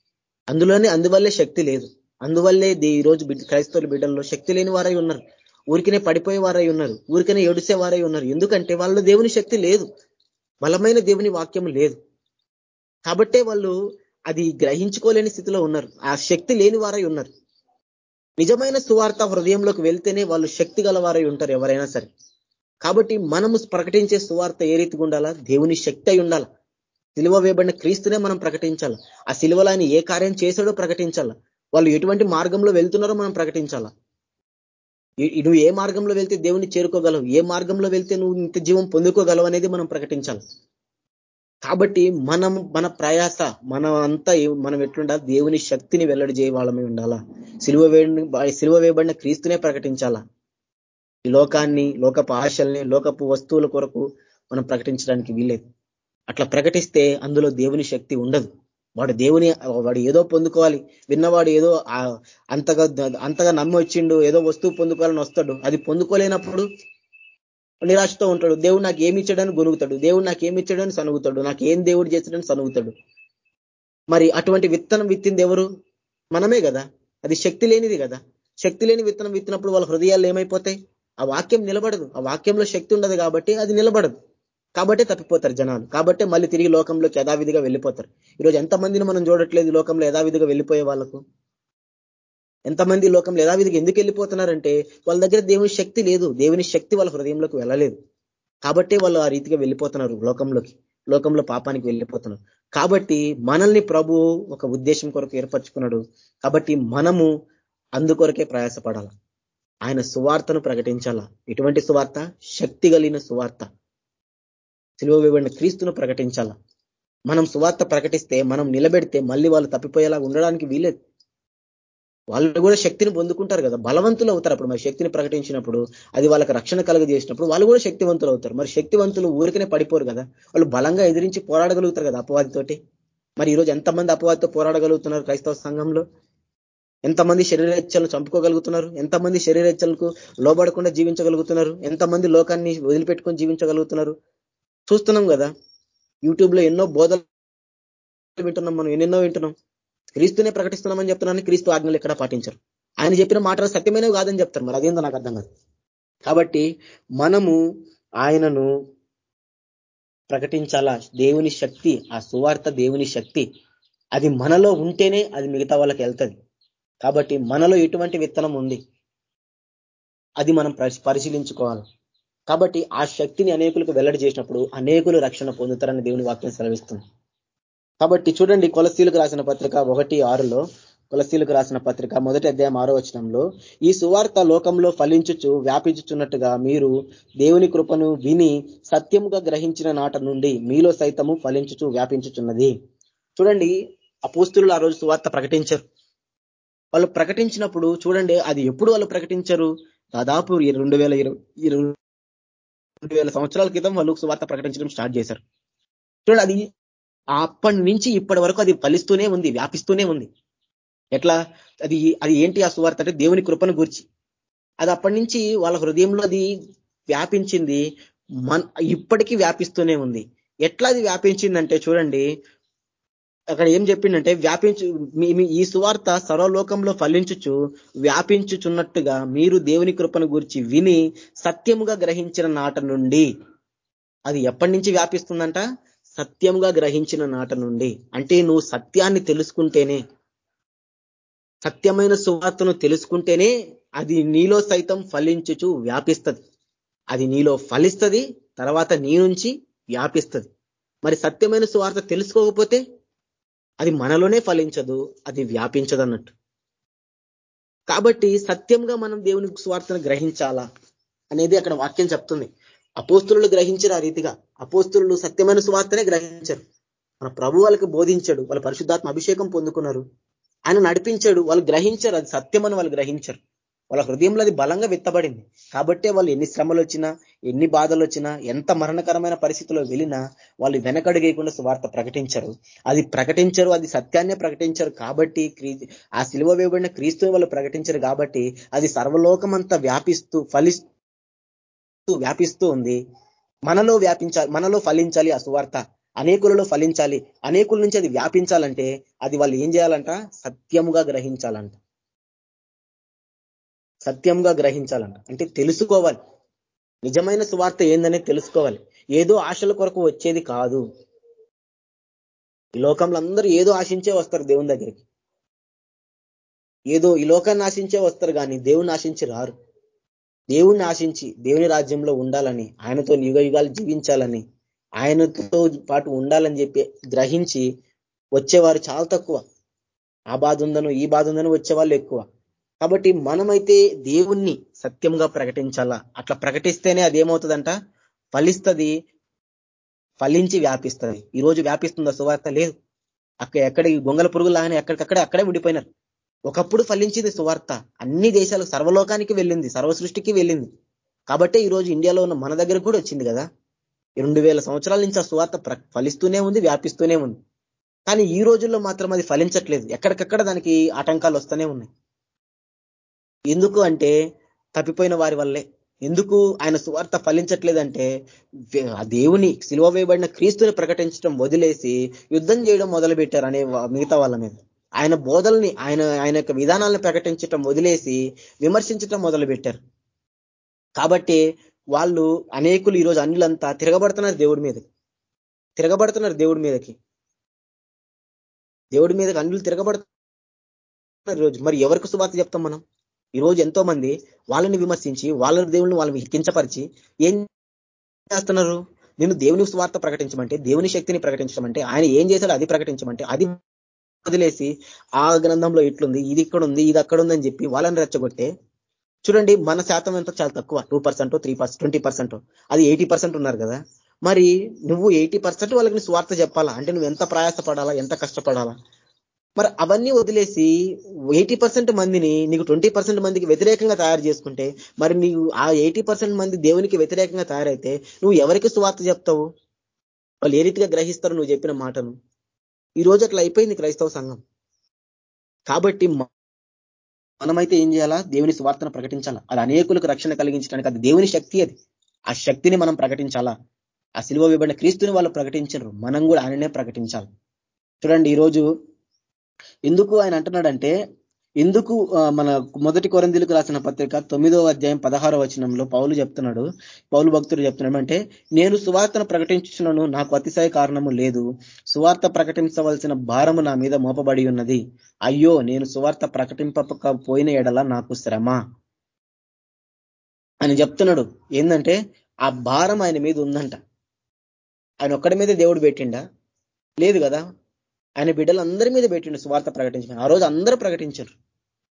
అందులోనే అందువల్లే శక్తి లేదు. అందువల్లే ఈ రోజు క్రైస్తవుల బిడ్డల్లో శక్తి లేని వారై ఉన్నారు. ఊరికనే పడిపోయే వారై ఉన్నారు ఊరికనే ఎడిసే వారై ఉన్నారు. ఎందుకంటే వాళ్ళు దేవుని శక్తి లేదు. బలమైన దేవుని వాక్యం లేదు. కాబట్టే వాళ్ళు అది గ్రహించుకోలేని స్థితిలో ఉన్నారు. ఆ శక్తి లేని వారై ఉన్నారు. నిజమైన సువార్త హృదయంలోకి వెళ్తేనే వాళ్ళు శక్తి గలవారై ఉంటారు ఎవరైనా సరే. కాబట్టి మనము ప్రకటించే సువార్త ఏ రీతిగా ఉండాలా? దేవుని శక్తి అయి ఉండాలా? సిలువ వేయబడిన క్రీస్తునే మనం ప్రకటించాలి? ఆ సిలువలో ఆయన ఏ కార్యం చేశాడో ప్రకటించాలా? వాళ్ళు ఎటువంటి మార్గంలో వెళ్తున్నారో మనం ప్రకటించాలా? నువ్వు ఏ మార్గంలో వెళ్తే దేవుని చేరుకోగలవు? ఏ మార్గంలో వెళ్తే నువ్వు ఇంత జీవం పొందుకోగలవు అనేది మనం ప్రకటించాలి. కాబట్టి మనం మన ప్రయాస మనం అంతా మనం ఎట్లుండాలి? దేవుని శక్తిని వెల్లడి చేయవాళ్ళమే ఉండాలా? సిలువ వేడి సిలువ వేయబడిన క్రీస్తునే ప్రకటించాలా? ఈ లోకాన్ని లోకపు ఆశల్ని లోకపు వస్తువుల కొరకు మనం ప్రకటించడానికి వీలేదు అట్లా ప్రకటిస్తే అందులో దేవుని శక్తి ఉండదు. వాడు దేవుని వాడు ఏదో పొందుకోవాలి. విన్నవాడు ఏదో అంతగా అంతగా నమ్మి వచ్చిండు ఏదో వస్తువు పొందుకోవాలని వస్తాడు. అది పొందుకోలేనప్పుడు నిరాశతో ఉంటాడు. దేవుడు నాకు ఏమి ఇచ్చాడని గొనుగుతాడు. దేవుడు నాకు ఏమి ఇచ్చాడని సనుగుతాడు. నాకు ఏం దేవుడు చేశాడని సనుగుతాడు. మరి అటువంటి విత్తనం విత్తింది ఎవరు? మనమే కదా. అది శక్తి లేనిది కదా. శక్తి లేని విత్తనం విత్తినప్పుడు వాళ్ళ హృదయాలు ఏమైపోతాయి? ఆ వాక్యం నిలబడదు. ఆ వాక్యంలో శక్తి ఉండదు కాబట్టి అది నిలబడదు. కాబట్టే తప్పిపోతారు జనాలు. కాబట్టే మళ్ళీ తిరిగి లోకంలోకి యథావిధిగా వెళ్ళిపోతారు. ఈరోజు ఎంతమందిని మనం చూడట్లేదు లోకంలో యథావిధిగా వెళ్ళిపోయే వాళ్ళకు? ఎంతమంది లోకంలో యథావిధిగా ఎందుకు వెళ్ళిపోతున్నారంటే వాళ్ళ దగ్గర దేవుని శక్తి లేదు. దేవుని శక్తి వాళ్ళ హృదయంలోకి వెళ్ళలేదు. కాబట్టే వాళ్ళు ఆ రీతిగా వెళ్ళిపోతున్నారు లోకంలోకి. లోకంలో పాపానికి వెళ్ళిపోతున్నారు. కాబట్టి మనల్ని ప్రభు ఒక ఉద్దేశం కొరకు ఏర్పరచుకున్నాడు. కాబట్టి మనము అందుకొరకే ప్రయాసపడాల? ఆయన సువార్తను ప్రకటించాలా? ఎటువంటి సువార్త శక్తి కలిగిన సువార్త. సిలువ వేయబడిన క్రీస్తును ప్రకటించాల? మనం సువార్త ప్రకటిస్తే మనం నిలబెడితే మళ్ళీ వాళ్ళు తప్పిపోయేలా ఉండడానికి వీలేదు వాళ్ళు కూడా శక్తిని పొందుకుంటారు కదా. బలవంతులు అవుతారు అప్పుడు. మరి శక్తిని ప్రకటించినప్పుడు అది వాళ్ళకి రక్షణ కలుగజేసినప్పుడు వాళ్ళు కూడా శక్తివంతులు అవుతారు. మరి శక్తివంతులు ఊరికనే పడిపోరు కదా. వాళ్ళు బలంగా ఎదిరించి పోరాడగలుగుతారు కదా అపవాదితోటి. మరి ఈరోజు ఎంతమంది అపవాదితో పోరాడగలుగుతున్నారు క్రైస్తవ సంఘంలో? ఎంతమంది శరీరేచ్ఛలను చంపుకోగలుగుతున్నారు? ఎంతమంది శరీరేచ్ఛలకు లోబడకుండా జీవించగలుగుతున్నారు? ఎంతమంది లోకాన్ని వదిలిపెట్టుకొని జీవించగలుగుతున్నారు? చూస్తున్నాం కదా. యూట్యూబ్లో ఎన్నో బోధలు వింటున్నాం మనం ఎన్నెన్నో వింటున్నాం. క్రీస్తునే ప్రకటిస్తున్నామని చెప్తున్నాను క్రీస్తు ఆజ్ఞలు ఎక్కడ పాటించరు. ఆయన చెప్పిన మాటలు సత్యమైనవి కాదని చెప్తారు. మరి అదేందో నాకు అర్థం కాదు. కాబట్టి మనము ఆయనను ప్రకటించాలా? దేవుని శక్తి ఆ సువార్త దేవుని శక్తి. అది మనలో ఉంటేనే అది మిగతా వాళ్ళకి వెళ్తుంది. కాబట్టి మనలో ఎటువంటి విత్తనం ఉంది? అది మనం పరిశీలించుకోవాలి. కాబట్టి ఆ శక్తిని అనేకులకు వెల్లడి చేసినప్పుడు అనేకులు రక్షణ పొందుతారని దేవుని వాక్యం సెలవిస్తుంది. కాబట్టి చూడండి కొలసీలకు రాసిన పత్రిక ఒకటి ఆరులో కొలసీలకు రాసిన పత్రిక మొదటి అధ్యాయం ఆరో వచనంలో ఈ సువార్త లోకంలో ఫలించుచు వ్యాపించుచున్నట్టుగా మీరు దేవుని కృపను విని సత్యముగా గ్రహించిన నాట నుండి మీలో సైతము ఫలించుచు వ్యాపించుచున్నది. చూడండి అపోస్తులు ఆ రోజు సువార్త ప్రకటించరు. వాళ్ళు ప్రకటించినప్పుడు చూడండి అది ఎప్పుడు వాళ్ళు ప్రకటించరు? దాదాపు రెండు వేల ఇరవై రెండు వేల సంవత్సరాల క్రితం వాళ్ళు సువార్త ప్రకటించడం స్టార్ట్ చేశారు. చూడండి అది అప్పటి నుంచి ఇప్పటి వరకు అది ఫలిస్తూనే ఉంది వ్యాపిస్తూనే ఉంది. ఎట్లా? అది అది ఏంటి ఆ సువార్త అంటే దేవుని కృపను గురించి. అది అప్పటి నుంచి వాళ్ళ హృదయంలో అది వ్యాపించింది మన ఇప్పటికీ వ్యాపిస్తూనే ఉంది. ఎట్లా అది వ్యాపించిందంటే చూడండి అక్కడ ఏం చెప్పిండంటే వ్యాపించు ఈ సువార్త సర్వలోకంలో ఫలించుచు వ్యాపించుచున్నట్టుగా మీరు దేవుని కృపను గురించి విని సత్యముగా గ్రహించిన నాట నుండి. అది ఎప్పటి నుంచి వ్యాపిస్తుందంట? సత్యముగా గ్రహించిన నాట నుండి. అంటే నువ్వు సత్యాన్ని తెలుసుకుంటేనే సత్యమైన సువార్తను తెలుసుకుంటేనే అది నీలో సైతం ఫలించుచు వ్యాపిస్తుంది. అది నీలో ఫలిస్తుంది తర్వాత నీ నుంచి వ్యాపిస్తుంది. మరి సత్యమైన సువార్త తెలుసుకోకపోతే అది మనలోనే ఫలించదు అది వ్యాపించదు అన్నట్టు కాబట్టి సత్యంగా మనం దేవుని స్వార్థను గ్రహించాలా అనేది అక్కడ వాక్యం చెప్తుంది. అపోస్తులు గ్రహించరు ఆ రీతిగా. అపోస్తులు సత్యమైన స్వార్థనే గ్రహించరు. మన ప్రభు వాళ్ళకి బోధించాడు వాళ్ళ పరిశుద్ధాత్మ అభిషేకం పొందుకున్నారు. ఆయన నడిపించాడు వాళ్ళు గ్రహించరు అది సత్యం వాళ్ళు గ్రహించరు. వాళ్ళ హృదయంలో అది బలంగా విత్తబడింది. కాబట్టే వాళ్ళు ఎన్ని శ్రమలు వచ్చినా ఎన్ని బాధలు వచ్చినా ఎంత మరణకరమైన పరిస్థితిలో వెళ్ళినా వాళ్ళు వెనకడుగేయకుండా సువార్త ప్రకటించరు. అది ప్రకటించరు అది సత్యాన్నే ప్రకటించరు. కాబట్టి ఆ సిలువ వేయబడిన క్రీస్తుని వాళ్ళు ప్రకటించరు కాబట్టి అది సర్వలోకమంతా వ్యాపిస్తూ ఫలిస్తూ వ్యాపిస్తూ ఉంది. మనలో వ్యాపించాలి మనలో ఫలించాలి ఆ సువార్త. అనేకులలో ఫలించాలి. అనేకుల నుంచి అది వ్యాపించాలంటే అది వాళ్ళు ఏం చేయాలంట? సత్యముగా గ్రహించాలంట. సత్యంగా గ్రహించాలంట. అంటే తెలుసుకోవాలి. నిజమైన సువార్త ఏందనేది తెలుసుకోవాలి. ఏదో ఆశల కొరకు వచ్చేది కాదు. ఈ లోకంలో అందరూ ఏదో ఆశించే వస్తారు దేవుని దగ్గరికి. ఏదో ఈ లోకాన్ని ఆశించే వస్తారు కానీ దేవుని ఆశించి రారు. దేవుణ్ణి ఆశించి దేవుని రాజ్యంలో ఉండాలని ఆయనతో యుగ యుగాలు జీవించాలని ఆయనతో పాటు ఉండాలని చెప్పి గ్రహించి వచ్చేవారు చాలా తక్కువ. ఆ బాధ ఉందను ఈ బాధ ఉందని వచ్చేవాళ్ళు ఎక్కువ. కాబట్టి మనమైతే దేవుణ్ణి సత్యంగా ప్రకటించాలా? అట్లా ప్రకటిస్తేనే అది ఏమవుతుందంట ఫలిస్తుంది ఫలించి వ్యాపిస్తుంది. ఈ రోజు వ్యాపిస్తుందా సువార్త? లేదు. అక్కడ ఎక్కడ గొంగల పురుగులాగానే ఎక్కడికక్కడే అక్కడే విడిపోయినారు. ఒకప్పుడు ఫలించింది సువార్త. అన్ని దేశాలు సర్వలోకానికి వెళ్ళింది సర్వ సృష్టికి వెళ్ళింది. కాబట్టే ఈరోజు ఇండియాలో ఉన్న మన దగ్గర కూడా వచ్చింది కదా. రెండు వేల సంవత్సరాల నుంచి ఆ సువార్త ఫలిస్తూనే ఉంది వ్యాపిస్తూనే ఉంది. కానీ ఈ రోజుల్లో మాత్రం అది ఫలించట్లేదు. ఎక్కడికక్కడ దానికి ఆటంకాలు వస్తూనే ఉన్నాయి. ఎందుకు అంటే తప్పిపోయిన వారి వల్లే. ఎందుకు ఆయన సువార్త ఫలించట్లేదంటే ఆ దేవుని సిలువ వేయబడిన క్రీస్తుని ప్రకటించడం వదిలేసి యుద్ధం చేయడం మొదలు పెట్టారు అనే మిగతా వాళ్ళ మీద. ఆయన బోధల్ని ఆయన ఆయన యొక్క విధానాలను ప్రకటించటం వదిలేసి విమర్శించటం మొదలు పెట్టారు కాబట్టి వాళ్ళు అనేకులు ఈరోజు అన్నిలంతా తిరగబడుతున్నారు దేవుడి మీద తిరగబడుతున్నారు దేవుడి మీదకి. దేవుడి మీదకి అన్నులు తిరగబడుతున్నారు ఈరోజు. మరి ఎవరికి సువార్త చెప్తాం మనం? ఈ రోజు ఎంతో మంది వాళ్ళని విమర్శించి వాళ్ళ దేవుని వాళ్ళని కించపరిచి ఏం చేస్తున్నారు? నేను దేవుని స్వార్థ ప్రకటించమంటే దేవుని శక్తిని ప్రకటించమంటే ఆయన ఏం చేశాడో అది ప్రకటించమంటే అది వదిలేసి ఆ గ్రంథంలో ఇట్లుంది ఇది ఇక్కడ ఉంది ఇది అక్కడ ఉందని చెప్పి వాళ్ళని రెచ్చగొట్టే చూడండి మన శాతం ఎంత చాలా తక్కువ. Two percent three percent twenty percent. అది ఎయిటీ పర్సెంట్ ఉన్నారు కదా. మరి నువ్వు ఎయిటీ పర్సెంట్ వాళ్ళకి స్వార్థ చెప్పాలా? అంటే నువ్వు ఎంత ప్రయాసపడాలా? ఎంత కష్టపడాలా? మరి అవన్నీ వదిలేసి ఎయిటీ పర్సెంట్ మందిని నీకు ట్వంటీ పర్సెంట్ మందికి వ్యతిరేకంగా తయారు చేసుకుంటే మరి నీవు ఆ ఎయిటీ పర్సెంట్ మంది దేవునికి వ్యతిరేకంగా తయారైతే నువ్వు ఎవరికి స్వార్థ చెప్తావు? వాళ్ళు ఏ రీతిగా గ్రహిస్తారు నువ్వు చెప్పిన మాటను ఈ రోజు అట్లా అయిపోయింది క్రైస్తవ సంఘం. కాబట్టి మనమైతే ఏం చేయాలా? దేవుని స్వార్థను ప్రకటించాలా? అది అనేకులకు రక్షణ కలిగించడానికి అది దేవుని శక్తి అది. ఆ శక్తిని మనం ప్రకటించాలా? ఆ సిలువ విబడిన క్రీస్తుని వాళ్ళు ప్రకటించరు. మనం కూడా ఆయననే ప్రకటించాలి. చూడండి ఈరోజు ఎందుకు ఆయన అంటున్నాడంటే ఎందుకు మన మొదటి కొరందిలకు రాసిన పత్రిక తొమ్మిదో అధ్యాయం పదహారో వచనంలో పౌలు చెప్తున్నాడు. పౌలు భక్తుడు చెప్తున్నాడు అంటే నేను సువార్తను ప్రకటించున్నాను నాకు అతిశయ కారణము లేదు. సువార్త ప్రకటించవలసిన భారము నా మీద మోపబడి ఉన్నది. అయ్యో నేను సువార్త ప్రకటింపకపోయిన ఎడల నాకు శ్రమ. అని చెప్తున్నాడు. ఏంటంటే ఆ భారం ఆయన మీద ఉందంట. ఆయన ఒక్కడి మీద దేవుడు పెట్టిండా? లేదు కదా. ఆయన బిడ్డలు అందరి మీద పెట్టిండు స్వార్థ ప్రకటించిన ఆ రోజు అందరూ ప్రకటించారు.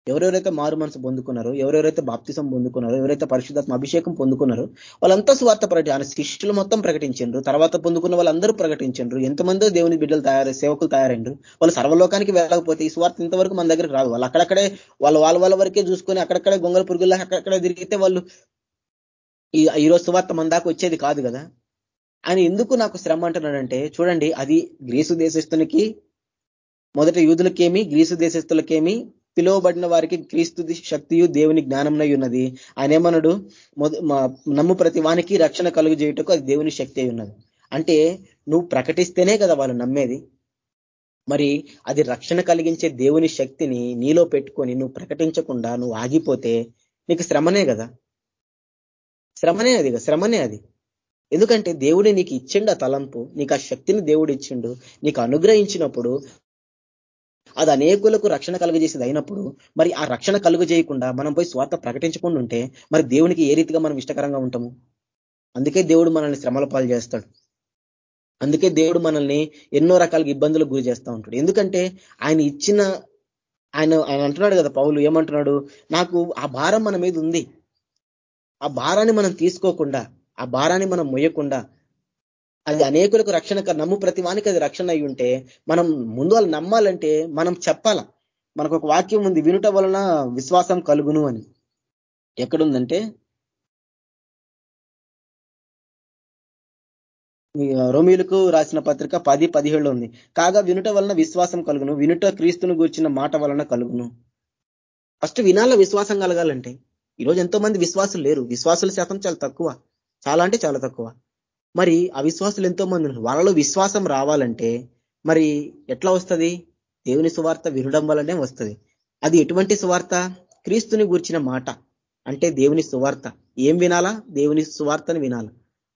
ఎవరెవరైతే మారు మనసు పొందుకున్నారో ఎవరెవరైతే బాప్తిసం పొందుకున్నారో ఎవరైతే పరిశుద్ధాత్మ అభిషేకం పొందుకున్నారో వాళ్ళంతా స్వార్థ ప్రకటి ఆయన శిష్యులు మొత్తం ప్రకటించారు. తర్వాత పొందుకున్న వాళ్ళందరూ ప్రకటించారు. ఎంతమందో దేవుని బిడ్డలు తయారు సేవకులు తయారైండ్రు. వాళ్ళు సర్వలోకానికి వెళ్ళకపోతే ఈ స్వార్థ ఇంతవరకు మన దగ్గరికి రాదు. వాళ్ళు అక్కడక్కడే వాళ్ళు వాళ్ళ వాళ్ళ వరకే చూసుకొని అక్కడక్కడే గొంగల పురుగుల్లో అక్కడక్కడే తిరిగితే వాళ్ళు ఈ ఈరోజు సువార్త మన దాకా వచ్చేది కాదు కదా? ఆయన ఎందుకు నాకు శ్రమ అంటున్నాడంటే చూడండి అది గ్రీసు దేశస్తునికి మొదట యూదులకేమి గ్రీసు దేశస్తులకేమి పిలువబడిన వారికి క్రీస్తు శక్తియు దేవుని జ్ఞానంనై ఉన్నది. ఆయన ఏమన్నాడు నమ్ము ప్రతి వానికి రక్షణ కలుగు చేయటకు అది దేవుని శక్తి ఉన్నది. అంటే నువ్వు ప్రకటిస్తేనే కదా వాళ్ళు నమ్మేది. మరి అది రక్షణ కలిగించే దేవుని శక్తిని నీలో పెట్టుకొని నువ్వు ప్రకటించకుండా నువ్వు ఆగిపోతే నీకు శ్రమనే కదా. శ్రమనే అది శ్రమనే అది. ఎందుకంటే దేవుడే నీకు ఇచ్చిండు ఆ తలంపు నీకు ఆ శక్తిని దేవుడు ఇచ్చిండు నీకు అనుగ్రహించినప్పుడు అది అనేకులకు రక్షణ కలుగజేసేది అయినప్పుడు మరి ఆ రక్షణ కలుగజేయకుండా మనం పోయి స్వార్థ ప్రకటించకుండా ఉంటే మరి దేవునికి ఏ రీతిగా మనం ఇష్టకరంగా ఉంటాము? అందుకే దేవుడు మనల్ని శ్రమల పాలు చేస్తాడు. అందుకే దేవుడు మనల్ని ఎన్నో రకాల ఇబ్బందులకు గురి చేస్తూ ఉంటాడు. ఎందుకంటే ఆయన ఇచ్చిన ఆయన ఆయన అంటున్నాడు కదా పౌలు ఏమంటున్నాడు? నాకు ఆ భారం మన మీద ఉంది. ఆ భారాన్ని మనం తీసుకోకుండా ఆ భారాన్ని మనం మొయ్యకుండా అది అనేకులకు రక్షణ నమ్ము ప్రతి వానికి అది రక్షణ అయి ఉంటే మనం ముందు వాళ్ళు నమ్మాలంటే మనం చెప్పాల? మనకు ఒక వాక్యం ఉంది వినుట వలన విశ్వాసం కలుగును అని. ఎక్కడుందంటే రోమిలకు రాసిన పత్రిక పది పదిహేడులో ఉంది. కాగా వినుట వలన విశ్వాసం కలుగును వినుట క్రీస్తును గూర్చిన మాట వలన కలుగును. ఫస్ట్ వినాల విశ్వాసం కలగాలంటే? ఈరోజు ఎంతో మంది విశ్వాసులు లేరు. విశ్వాసుల శాతం చాలా తక్కువ. చాలా అంటే చాలా తక్కువ. మరి అవిశ్వాసులు ఎంతో మంది ఉన్నారు. వాళ్ళలో విశ్వాసం రావాలంటే మరి ఎట్లా వస్తుంది? దేవుని సువార్త వినడం వల్లనే వస్తుంది. అది ఎటువంటి సువార్త? క్రీస్తుని గూర్చిన మాట. అంటే దేవుని సువార్త. ఏం వినాలా? దేవుని సువార్తను వినాలా.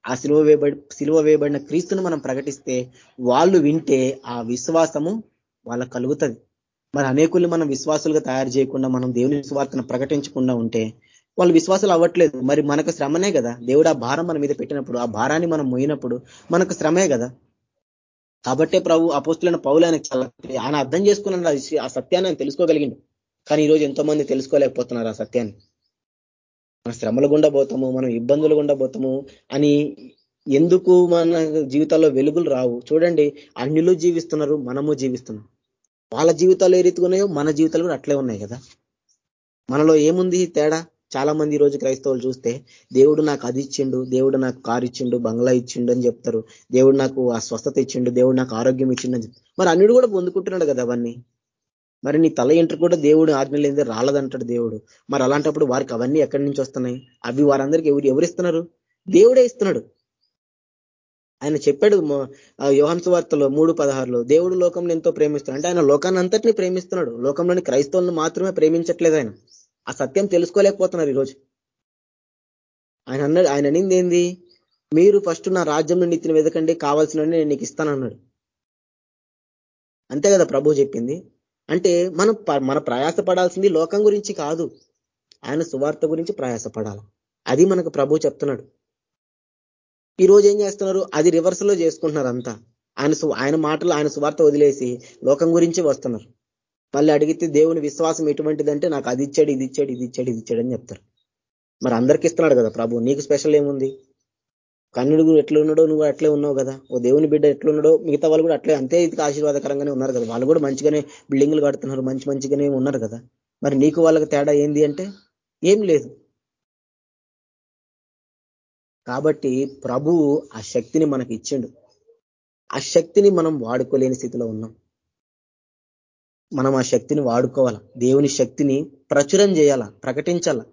ఆ సిలువ వేయబడి సిలువ వేయబడిన క్రీస్తును మనం ప్రకటిస్తే వాళ్ళు వింటే ఆ విశ్వాసము వాళ్ళ కలుగుతుంది. మరి అనేకుల్ని మనం విశ్వాసులుగా తయారు చేయకుండా మనం దేవుని సువార్తను ప్రకటించకుండా ఉంటే వాళ్ళు విశ్వాసాలు అవ్వట్లేదు. మరి మనకు శ్రమనే కదా. దేవుడు ఆ భారం మన మీద పెట్టినప్పుడు ఆ భారాన్ని మనం మోయినప్పుడు మనకు శ్రమే కదా. కాబట్టే ప్రభు అపోస్తులైన పౌలు ఆయన ఆయన అర్థం చేసుకున్నాడు ఆ సత్యాన్ని ఆయన తెలుసుకోగలిగిండు. కానీ ఈరోజు ఎంతో మంది తెలుసుకోలేకపోతున్నారు ఆ సత్యాన్ని. మన శ్రమలు గుండా పోతాము మనం ఇబ్బందులు గుండా పోతాము అని ఎందుకు మన జీవితాల్లో వెలుగులు రావు? చూడండి అన్యులు జీవిస్తున్నారు మనము జీవిస్తున్నాం. వాళ్ళ జీవితాలు ఏ రీతిగా ఉన్నాయో మన జీవితాలు కూడా అట్లే ఉన్నాయి కదా. మనలో ఏముంది తేడా? చాలా మంది రోజు క్రైస్తవులు చూస్తే దేవుడు నాకు అది ఇచ్చిండు దేవుడు నాకు కారు ఇచ్చిండు బంగ్లా ఇచ్చిండు అని చెప్తారు. దేవుడు నాకు ఆ స్వస్థత ఇచ్చిండు దేవుడు నాకు ఆరోగ్యం ఇచ్చిండు అని మరి అన్నిడు కూడా పొందుకుంటున్నాడు కదా అవన్నీ? మరి నీ తల ఇంటర్ కూడా దేవుడు ఆజ్ఞలేదే రాలదంటాడు దేవుడు. మరి అలాంటప్పుడు వారికి అవన్నీ ఎక్కడి నుంచి వస్తున్నాయి? అవి వారందరికీ ఎవరు ఎవరిస్తున్నారు? దేవుడే ఇస్తున్నాడు. ఆయన చెప్పాడు యోహన్స్ వార్తలో మూడు పదహారులో దేవుడు లోకంలో ఎంతో ప్రేమిస్తున్నాడు. అంటే ఆయన లోకాన్ని అంతటిని ప్రేమిస్తున్నాడు. లోకంలోని క్రైస్తవులను మాత్రమే ప్రేమించట్లేదు ఆయన. ఆ సత్యం తెలుసుకోలేకపోతున్నారు ఈరోజు. ఆయన అన్నాడు ఆయన అనింది ఏంది? మీరు ఫస్ట్ నా రాజ్యం నీతిని వెదకండి కావాల్సిన నేను నీకు ఇస్తానన్నాడు అంతే కదా ప్రభు చెప్పింది. అంటే మనం మన ప్రయాస పడాల్సింది లోకం గురించి కాదు. ఆయన సువార్త గురించి ప్రయాసపడాలి. అది మనకు ప్రభు చెప్తున్నాడు. ఈ రోజు ఏం చేస్తున్నారు? అది రివర్స్లో చేసుకుంటున్నారు అంతా. ఆయన ఆయన మాటలు ఆయన సువార్త వదిలేసి లోకం గురించి వస్తున్నారు. మళ్ళీ అడిగితే దేవుని విశ్వాసం ఎటువంటిదంటే నాకు అది ఇచ్చాడు ఇది ఇచ్చాడు ఇది ఇచ్చాడు ఇది ఇచ్చాడు అని చెప్తారు. మరి అందరికి ఇస్తున్నాడు కదా ప్రభు నీకు స్పెషల్ ఏముంది? కన్నుడు ఎట్లున్నాడో నువ్వు అట్లే ఉన్నావు కదా. ఓ దేవుని బిడ్డ ఎట్లున్నాడో మిగతా వాళ్ళు కూడా అట్లే అంతే ఇది ఆశీర్వాదకరంగానే ఉన్నారు కదా. వాళ్ళు కూడా మంచిగానే బిల్డింగ్లు కడుతున్నారు మంచి మంచిగానే ఉన్నారు కదా. మరి నీకు వాళ్ళకి తేడా ఏంది అంటే ఏం లేదు. కాబట్టి ప్రభువు ఆ శక్తిని మనకి ఇచ్చిండు. ఆ శక్తిని మనం వాడుకోలేని స్థితిలో ఉన్నాం. మనం ఆ శక్తిని వాడుకోవాలా? దేవుని శక్తిని ప్రచురం చేయాలా? ప్రకటించాలా?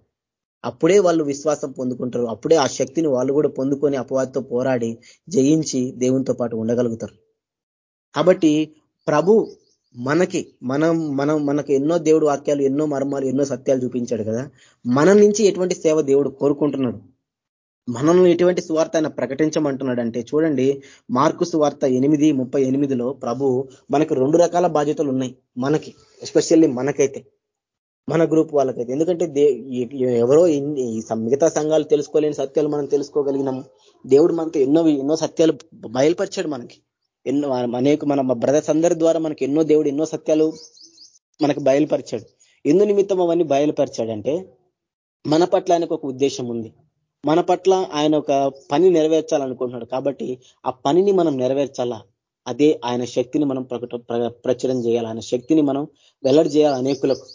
అప్పుడే వాళ్ళు విశ్వాసం పొందుకుంటారు. అప్పుడే ఆ శక్తిని వాళ్ళు కూడా పొందుకొని అపవాదితో పోరాడి జయించి దేవునితో పాటు ఉండగలుగుతారు. కాబట్టి ప్రభు మనకి మనం మనం మనకు ఎన్నో దేవుడు వాక్యాలు ఎన్నో మర్మాలు ఎన్నో సత్యాలు చూపించాడు కదా? మన నుంచి ఎటువంటి సేవ దేవుడు కోరుకుంటున్నాడు? మనల్ని ఎటువంటి సువార్త ఆయన ప్రకటించమంటున్నాడు అంటే చూడండి మార్కు సువార్త ఎనిమిది ముప్పై ఎనిమిదిలో ప్రభు మనకు రెండు రకాల బాధ్యతలు ఉన్నాయి మనకి ఎస్పెషల్లీ మనకైతే మన గ్రూప్ వాళ్ళకైతే. ఎందుకంటే ఎవరో మిగతా సంఘాలు తెలుసుకోలేని సత్యాలు మనం తెలుసుకోగలిగినాం. దేవుడు మనతో ఎన్నో ఎన్నో సత్యాలు బయలుపరిచాడు మనకి. ఎన్నో అనేక మన బ్రదర్స్ అందరి ద్వారా మనకి ఎన్నో దేవుడు ఎన్నో సత్యాలు మనకు బయలుపరిచాడు. ఎందు నిమిత్తం అవన్నీ బయలుపరిచాడంటే మన పట్ల ఆయనకు ఒక ఉద్దేశం ఉంది. మన పట్ల ఆయన ఒక పని నెరవేర్చాలనుకుంటున్నాడు కాబట్టి ఆ పనిని మనం నెరవేర్చాలా? అదే ఆయన శక్తిని మనం ప్రకట ప్రచురం చేయాలి? ఆయన శక్తిని మనం వెల్లడి చేయాలి అనేకులకు?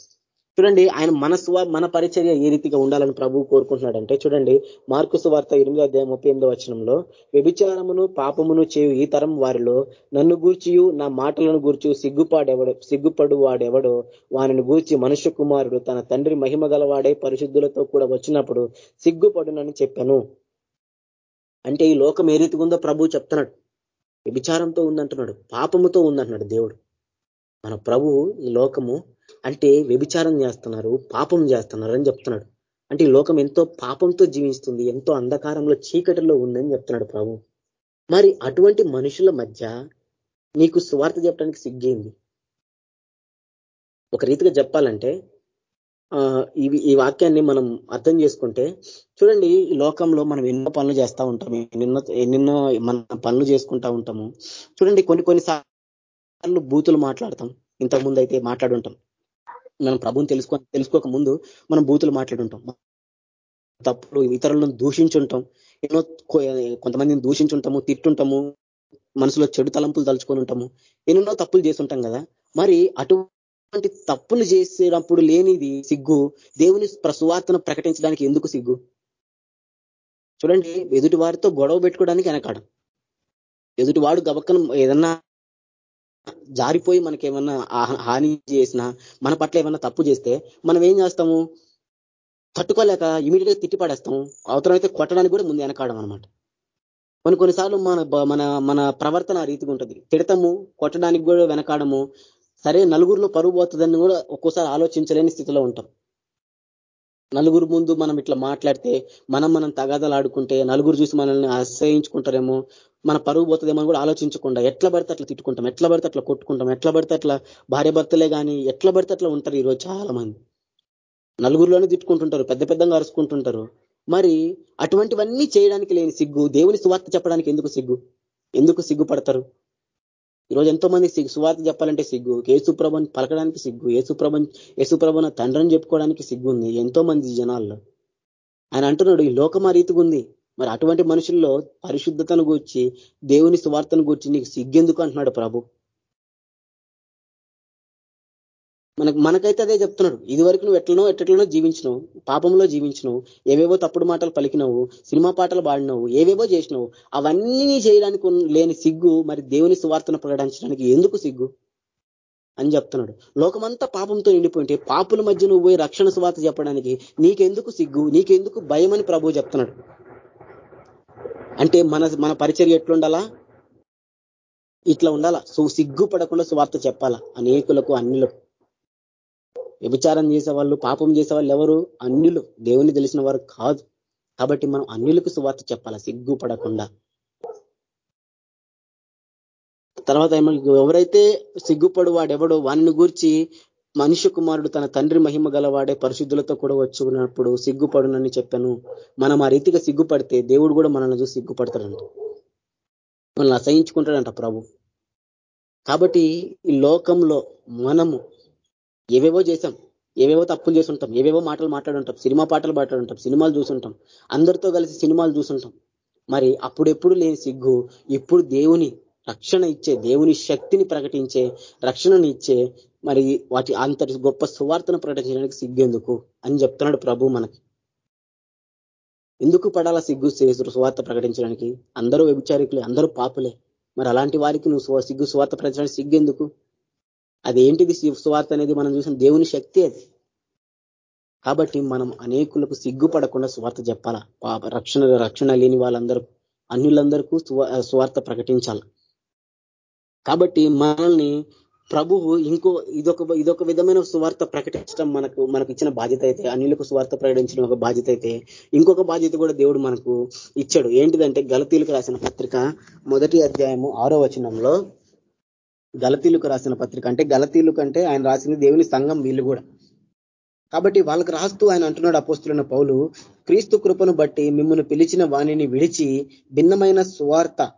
చూడండి ఆయన మనస్వ మన పరిచర్య ఏ రీతిగా ఉండాలని ప్రభు కోరుకుంటున్నాడంటే చూడండి మార్కు సువార్త ఎనిమిదో అధ్యాయం ముప్పై ఎనిమిదో వచనంలో వ్యభిచారమును పాపమును చేయు ఈ తరం వారిలో నన్ను గూర్చియు నా మాటలను గూర్చి సిగ్గుపాడెవడు సిగ్గుపడు వాడెవడో వానిని గూర్చి మనుష్య కుమారుడు తన తండ్రి మహిమ గలవాడే పరిశుద్ధులతో కూడా వచ్చినప్పుడు సిగ్గుపడునని చెప్పాను. అంటే ఈ లోకం ఏ రీతిగా ఉందో ప్రభు చెప్తున్నాడు. వ్యభిచారంతో ఉందంటున్నాడు పాపముతో ఉందంటున్నాడు దేవుడు. మన ప్రభు ఈ లోకము అంటే వ్యభిచారం చేస్తున్నారు పాపం చేస్తున్నారు అని చెప్తున్నాడు. అంటే ఈ లోకం ఎంతో పాపంతో జీవిస్తుంది ఎంతో అంధకారంలో చీకటిలో ఉందని చెప్తున్నాడు ప్రభు. మరి అటువంటి మనుషుల మధ్య నీకు స్వార్థ చెప్పడానికి సిగ్గేంది? ఒక రీతిగా చెప్పాలంటే ఇవి ఈ వాక్యాన్ని మనం అర్థం చేసుకుంటే చూడండి ఈ లోకంలో మనం ఎన్నో పనులు చేస్తూ ఉంటాము ఎన్నెన్నో ఎన్నెన్నో మన పనులు చేసుకుంటా ఉంటాము. చూడండి కొన్ని కొన్నిసార్లు బూతులు మాట్లాడతాం. ఇంతకుముందు అయితే మాట్లాడుంటాం మనం ప్రభుని తెలుసుకో తెలుసుకోక ముందు మనం బూతులు మాట్లాడుంటాం తప్పుడు ఇతరులను దూషించుంటాం ఎన్నో కొంతమందిని దూషించుంటాము తిట్టుంటాము మనసులో చెడు తలంపులు తలుచుకొని ఉంటాము. ఎన్నెన్నో తప్పులు చేస్తుంటాం కదా. మరి అటువంటి తప్పులు చేసేటప్పుడు లేనిది సిగ్గు దేవుని ప్రసువార్తను ప్రకటించడానికి ఎందుకు సిగ్గు? చూడండి ఎదుటి వారితో గొడవ పెట్టుకోవడానికి వెనకాడం. ఎదుటి వాడు గబక్కన ఏదన్నా జారిపోయి మనకేమన్నా హాని చేసినా మన పట్ల ఏమన్నా తప్పు చేస్తే మనం ఏం చేస్తాము? తట్టుకోలేక ఇమీడియట్గా తిట్టి పడేస్తాము అవసరమైతే కొట్టడానికి కూడా ముందు వెనకాడడం అనమాట కొన్ని కొన్నిసార్లు మన మన మన ప్రవర్తన రీతిగా ఉంటుంది. తిడతము కొట్టడానికి కూడా వెనకాడము. సరే నలుగురిలో పరుగు పోతుందని కూడా ఒక్కోసారి ఆలోచించలేని స్థితిలో ఉంటాం. నలుగురు ముందు మనం ఇట్లా మాట్లాడితే మనం మనం తగాదాలు ఆడుకుంటే నలుగురు చూసి మనల్ని ఆశ్రయించుకుంటారేమో మన పరుగు పోతుందేమో కూడా ఆలోచించకుండా ఎట్లా పడితే అట్లా తిట్టుకుంటాం ఎట్లా పడితే అట్లా కొట్టుకుంటాం ఎట్లా పడితే అట్లా భార్య భర్తలే కానీ ఎట్లా పడితే అట్లా ఉంటారు ఈరోజు చాలా మంది నలుగురిలోనే తిట్టుకుంటుంటారు పెద్ద పెద్దగా అరుచుకుంటుంటారు. మరి అటువంటివన్నీ చేయడానికి లేని సిగ్గు దేవుని సువార్త చెప్పడానికి ఎందుకు సిగ్గు? ఎందుకు సిగ్గుపడతారు? ఈరోజు ఎంతో మంది సిగ్గు సువార్త చెప్పాలంటే సిగ్గు. ఏసుప్రభని పలకడానికి సిగ్గు ఏసుప్రభ ఏసుప్రభన తండ్రిని చెప్పుకోవడానికి సిగ్గు ఉంది ఎంతో మంది జనాల్లో. ఆయన అంటున్నాడు ఈ లోకం ఆ రీతిగా ఉంది. మరి అటువంటి మనుషుల్లో పరిశుద్ధతను గూర్చి దేవుని సువార్తను గూర్చి నీకు సిగ్గెందుకు అంటున్నాడు ప్రభు? మనకు మనకైతే అదే చెప్తున్నాడు. ఇది వరకు నువ్వు ఎట్లనో ఎట్లనో జీవించినావు. పాపంలో జీవించినావు. ఏవేవో తప్పుడు మాటలు పలికినావు. సినిమా పాటలు పాడినావు. ఏవేవో చేసినావు. అవన్నీ చేయడానికి లేని సిగ్గు మరి దేవుని సువార్తను ప్రకటించడానికి ఎందుకు సిగ్గు? అని చెప్తున్నాడు. లోకమంతా పాపంతో నిండిపోయింటే పాపుల మధ్య నువ్వు పోయి రక్షణ సువార్త చెప్పడానికి నీకెందుకు సిగ్గు? నీకెందుకు భయం అని ప్రభు చెప్తున్నాడు. అంటే మన మన పరిచర్య ఎట్లుండాలా? ఇట్లా ఉండాలా? సో సిగ్గు పడకుండా సువార్త చెప్పాలా? అనేకులకు అన్నిలకు వ్యభిచారం చేసేవాళ్ళు పాపం చేసేవాళ్ళు ఎవరు? అన్యులు. దేవుని తెలిసిన వారు కాదు. కాబట్టి మనం అన్యులకు సువార్త చెప్పాలా? సిగ్గుపడకుండా తర్వాత ఎవరైతే సిగ్గుపడు వాడెవడో వాడిని గూర్చి మనిషి కుమారుడు తన తండ్రి మహిమ గలవాడే పరిశుద్ధులతో కూడా వచ్చుకున్నప్పుడు సిగ్గుపడునని చెప్పాను. మనం ఆ రీతిగా సిగ్గుపడితే దేవుడు కూడా మనల్ని చూసి సిగ్గుపడతాడంట. మనల్ని అసహించుకుంటాడంట ప్రభు. కాబట్టి ఈ లోకంలో మనము ఏవేవో చేశాం. ఏవేవో తప్పులు చేస్తుంటాం. ఏవేవో మాటలు మాట్లాడుంటాం. సినిమా పాటలు మాట్లాడుంటాం సినిమాలు చూసుంటాం అందరితో కలిసి సినిమాలు చూసుంటాం మరి అప్పుడెప్పుడు లేని సిగ్గు ఇప్పుడు దేవుని రక్షణ ఇచ్చే దేవుని శక్తిని ప్రకటించే రక్షణని ఇచ్చే మరి వాటి అంతటి గొప్ప సువార్తను ప్రకటించడానికి సిగ్గెందుకు అని చెప్తున్నాడు ప్రభు మనకి. ఎందుకు పడాలా సిగ్గు సువార్త ప్రకటించడానికి? అందరూ వ్యభిచారికులే అందరూ పాపులే. మరి అలాంటి వారికి నువ్వు సిగ్గు సువార్త ప్రకటించడానికి సిగ్గెందుకు అది ఏంటిది సువార్త అనేది మనం చూసిన దేవుని శక్తి అది. కాబట్టి మనం అనేకులకు సిగ్గుపడకుండా సువార్త చెప్పాలా? రక్షణ రక్షణ లేని వాళ్ళందరూ అన్యులందరికీ సువార్త ప్రకటించాల. కాబట్టి మనల్ని ప్రభువు ఇంకో ఇదొక ఇదొక విధమైన సువార్త ప్రకటించడం మనకు మనకు ఇచ్చిన బాధ్యత అయితే అన్నిలకు సువార్త ప్రకటించడం ఒక బాధ్యత అయితే ఇంకొక బాధ్యత కూడా దేవుడు మనకు ఇచ్చాడు. ఏంటిదంటే గలతీలకు రాసిన పత్రిక మొదటి అధ్యాయము ఆరో వచనంలో గలతీలకు రాసిన పత్రిక. అంటే గలతీలు కంటే ఆయన రాసింది దేవుని సంఘం వీళ్ళు కూడా. కాబట్టి వాళ్ళకి రాస్తూ ఆయన అంటున్నాడు అపోస్తున్న పౌలు క్రీస్తు కృపను బట్టి మిమ్మల్ని పిలిచిన వాణిని విడిచి భిన్నమైన సువార్త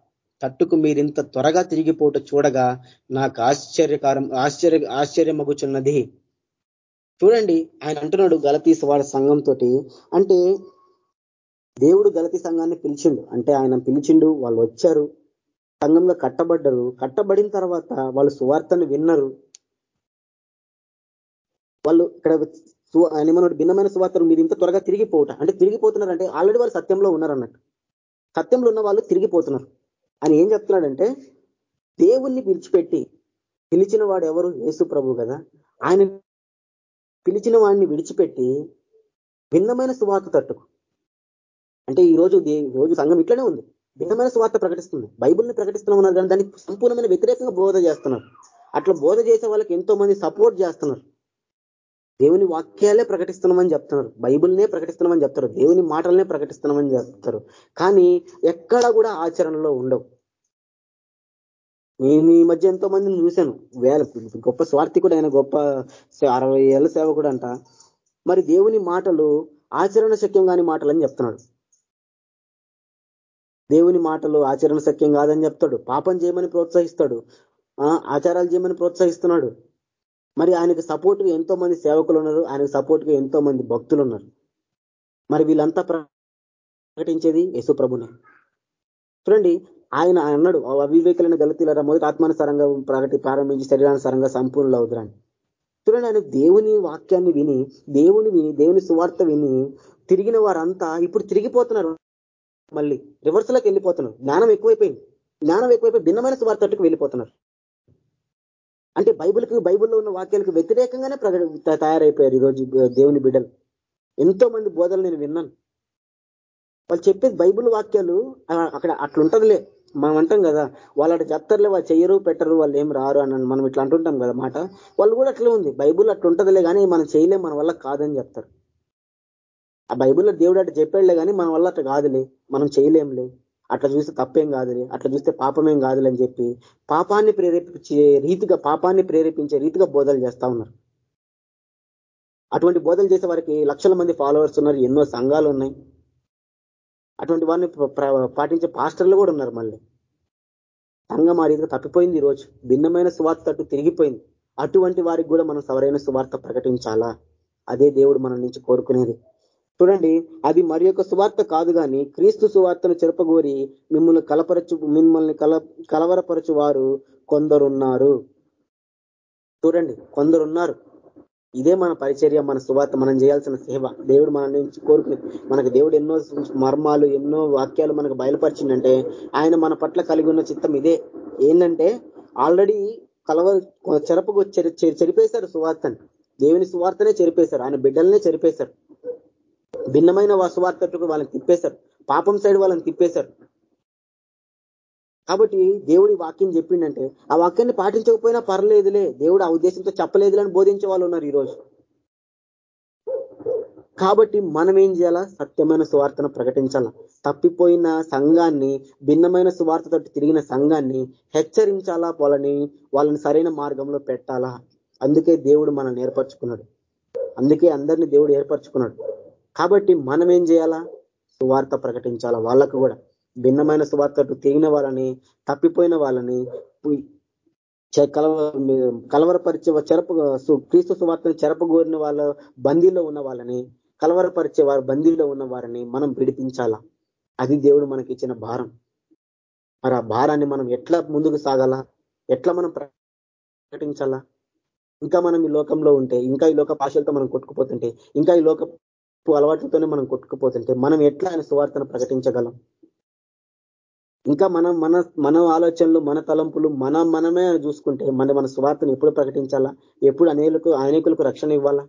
తట్టుకు మీరింత త్వరగా తిరిగిపోట చూడగా నాకు ఆశ్చర్యకారం ఆశ్చర్య ఆశ్చర్యమగుచున్నది. చూడండి ఆయన అంటున్నాడు గలతీ వాడ సంఘంతో అంటే దేవుడు గలతీ సంఘాన్ని పిలిచిండు. అంటే ఆయన పిలిచిండు వాళ్ళు వచ్చారు. సంఘంలో కట్టబడ్డరు. కట్టబడిన తర్వాత వాళ్ళు సువార్తను విన్నారు. వాళ్ళు ఇక్కడ ఏమన్నాడు భిన్నమైన సువార్తలు మీరు ఇంత త్వరగా తిరిగిపోవట అంటే తిరిగిపోతున్నారంటే ఆల్రెడీ వాళ్ళు సత్యంలో ఉన్నారు అన్నట్టు సత్యంలో ఉన్న వాళ్ళు తిరిగిపోతున్నారు. అని ఏం చెప్తున్నాడంటే దేవుణ్ణి విడిచిపెట్టి పిలిచిన వాడు ఎవరు? యేసు ప్రభు కదా. ఆయన పిలిచిన వాడిని విడిచిపెట్టి భిన్నమైన సువార్త తట్టుకు. అంటే ఈ రోజు రోజు సంఘం ఇట్లనే ఉంది. భిన్నమైన సువార్త ప్రకటిస్తుంది. బైబుల్ని ప్రకటిస్తున్నామన్నారు కానీ దానికి సంపూర్ణమైన వ్యతిరేకంగా బోధ చేస్తున్నారు. అట్లా బోధ చేసే వాళ్ళకి ఎంతో మంది సపోర్ట్ చేస్తున్నారు. దేవుని వాక్యాలే ప్రకటిస్తున్నామని చెప్తున్నారు. బైబుల్నే ప్రకటిస్తున్నామని చెప్తారు. దేవుని మాటలనే ప్రకటిస్తున్నామని చెప్తారు. కానీ ఎక్కడ కూడా ఆచరణలో ఉండవు. నేను ఈ మధ్య ఎంతో మందిని చూశాను. వేల గొప్ప స్వార్థి కూడా ఆయన గొప్ప అరవై ఏళ్ళ సేవ కూడా అంట. మరి దేవుని మాటలు ఆచరణ శక్యం కాని మాటలు అని చెప్తున్నాడు. దేవుని మాటలు ఆచరణ శక్యం కాదని చెప్తాడు. పాపం చేయమని ప్రోత్సహిస్తాడు. ఆచారాలు చేయమని ప్రోత్సహిస్తున్నాడు. మరి ఆయనకు సపోర్ట్గా ఎంతో మంది సేవకులు ఉన్నారు. ఆయనకు సపోర్ట్గా ఎంతో మంది భక్తులు ఉన్నారు. మరి వీళ్ళంతా ప్రకటించేది యశుప్రభునే చూడండి ఆయన అన్నాడు అవివేకులైన గలతీలరా మొదటి ఆత్మానుసారంగా ప్రకటి ప్రారంభించి శరీరానుసారంగా సంపూర్ణులు అవుతురాని చూడండి ఆయన దేవుని వాక్యాన్ని విని దేవుని విని దేవుని సువార్త విని తిరిగిన వారంతా ఇప్పుడు తిరిగిపోతున్నారు. మళ్ళీ రివర్స్లోకి వెళ్ళిపోతున్నారు. జ్ఞానం ఎక్కువైపోయింది. జ్ఞానం ఎక్కువైపోయి భిన్నమైన సువార్తకు వెళ్ళిపోతున్నారు. అంటే బైబిల్కి బైబిల్లో ఉన్న వాక్యాలకు వ్యతిరేకంగానే తయారైపోయారు ఈరోజు దేవుని బిడ్డలు. ఎంతో మంది బోధలు నేను విన్నాను. వాళ్ళు చెప్పేది బైబుల్ వాక్యాలు అక్కడ అట్లుంటదిలే. మనం అంటాం కదా వాళ్ళు అటు చెప్తారులే వాళ్ళు చెయ్యరు పెట్టరు వాళ్ళు ఏం రారు అని మనం ఇట్లా అంటుంటాం కదా మాట. వాళ్ళు కూడా అట్లే ఉంది. బైబుల్ అట్లుంటదిలే కానీ మనం చేయలేం మన వల్ల కాదని చెప్తారు. ఆ బైబుల్లో దేవుడు అట్లా చెప్పాడులే కానీ మన వల్ల అట్లా కాదులే. మనం చేయలేంలే అట్లా చూస్తే తప్పేం కాదులే. అట్లా చూస్తే పాపమేం కాదులే అని చెప్పి పాపాన్ని ప్రేరేపించే రీతిగా పాపాన్ని ప్రేరేపించే రీతిగా బోధలు చేస్తా ఉన్నారు. అటువంటి బోధలు చేసే వారికి లక్షల మంది ఫాలోవర్స్ ఉన్నారు ఎన్నో సంఘాలు ఉన్నాయి. అటువంటి వారిని పాటించే పాస్టర్లు కూడా ఉన్నారు మళ్ళీ. సంఘం ఆ రీతిగా తప్పిపోయింది ఈరోజు. భిన్నమైన సువార్త తట్టు తిరిగిపోయింది. అటువంటి వారికి కూడా మనం సవరైన సువార్త ప్రకటించాలా? అదే దేవుడు మన నుంచి కోరుకునేది. చూడండి అది మరి యొక్క సువార్త కాదు కానీ క్రీస్తు సువార్తను చెరపగోరి మిమ్మల్ని కలపరచు మిమ్మల్ని కల కలవరపరచు వారు కొందరున్నారు. చూడండి కొందరున్నారు. ఇదే మన పరిచర్య మన సువార్త మనం చేయాల్సిన సేవ. దేవుడు మన నుంచి కోరుకుని మనకు దేవుడు ఎన్నో మర్మాలు ఎన్నో వాక్యాలు మనకు బయలుపరిచిందంటే ఆయన మన పట్ల కలిగి ఉన్న చిత్తం ఇదే. ఏంటంటే ఆల్రెడీ కలవ చెరపకు చెరిపేశారు సువార్తని. దేవుని సువార్తనే చెరిపేశారు. ఆయన బిడ్డలనే చెరిపేశారు. భిన్నమైన సువార్తకు వాళ్ళని తిప్పేశారు. పాపం సైడ్ వాళ్ళని తిప్పేశారు. కాబట్టి దేవుడి వాక్యం చెప్పిండంటే ఆ వాక్యాన్ని పాటించకపోయినా పర్లేదులే. దేవుడు ఆ ఉద్దేశంతో చెప్పలేదులే అని బోధించే వాళ్ళు ఉన్నారు ఈరోజు. కాబట్టి మనం ఏం చేయాలా? సత్యమైన సువార్తను ప్రకటించాలా? తప్పిపోయిన సంఘాన్ని భిన్నమైన సువార్తతో తిరిగిన సంఘాన్ని హెచ్చరించాలా వాళ్ళని? వాళ్ళని సరైన మార్గంలో పెట్టాలా? అందుకే దేవుడు మనల్ని ఏర్పరచుకున్నాడు. అందుకే అందరినీ దేవుడు ఏర్పరచుకున్నాడు. కాబట్టి మనం ఏం చేయాలా? సువార్త ప్రకటించాలా? వాళ్ళకు కూడా భిన్నమైన సువార్తకు తెగిన వాళ్ళని తప్పిపోయిన వాళ్ళని కలవ కలవరపరిచే చెరపు క్రీస్తు సువార్తను చెరపగోరిన వాళ్ళ బందీలో ఉన్న వాళ్ళని కలవరపరిచే వారి బందీలో ఉన్న వారిని మనం విడిపించాలా? అది దేవుడు మనకి ఇచ్చిన భారం. మరి ఆ భారాన్ని మనం ఎట్లా ముందుకు సాగాలా? ఎట్లా మనం ప్రకటించాలా? ఇంకా మనం ఈ లోకంలో ఉంటే ఇంకా ఈ లోక భాషలతో మనం కొట్టుకుపోతుంటే ఇంకా ఈ లోక అలవాట్లతోనే మనం కొట్టుకుపోతుంటే మనం ఎట్లా ఆయన సువార్తను ప్రకటించగలం? ఇంకా మనం మన మన ఆలోచనలు మన తలంపులు మన మనమే చూసుకుంటే మన మన స్వార్థను ఎప్పుడు ప్రకటించాలా? ఎప్పుడు అనేకులకు అనేకులకు రక్షణ ఇవ్వాలా?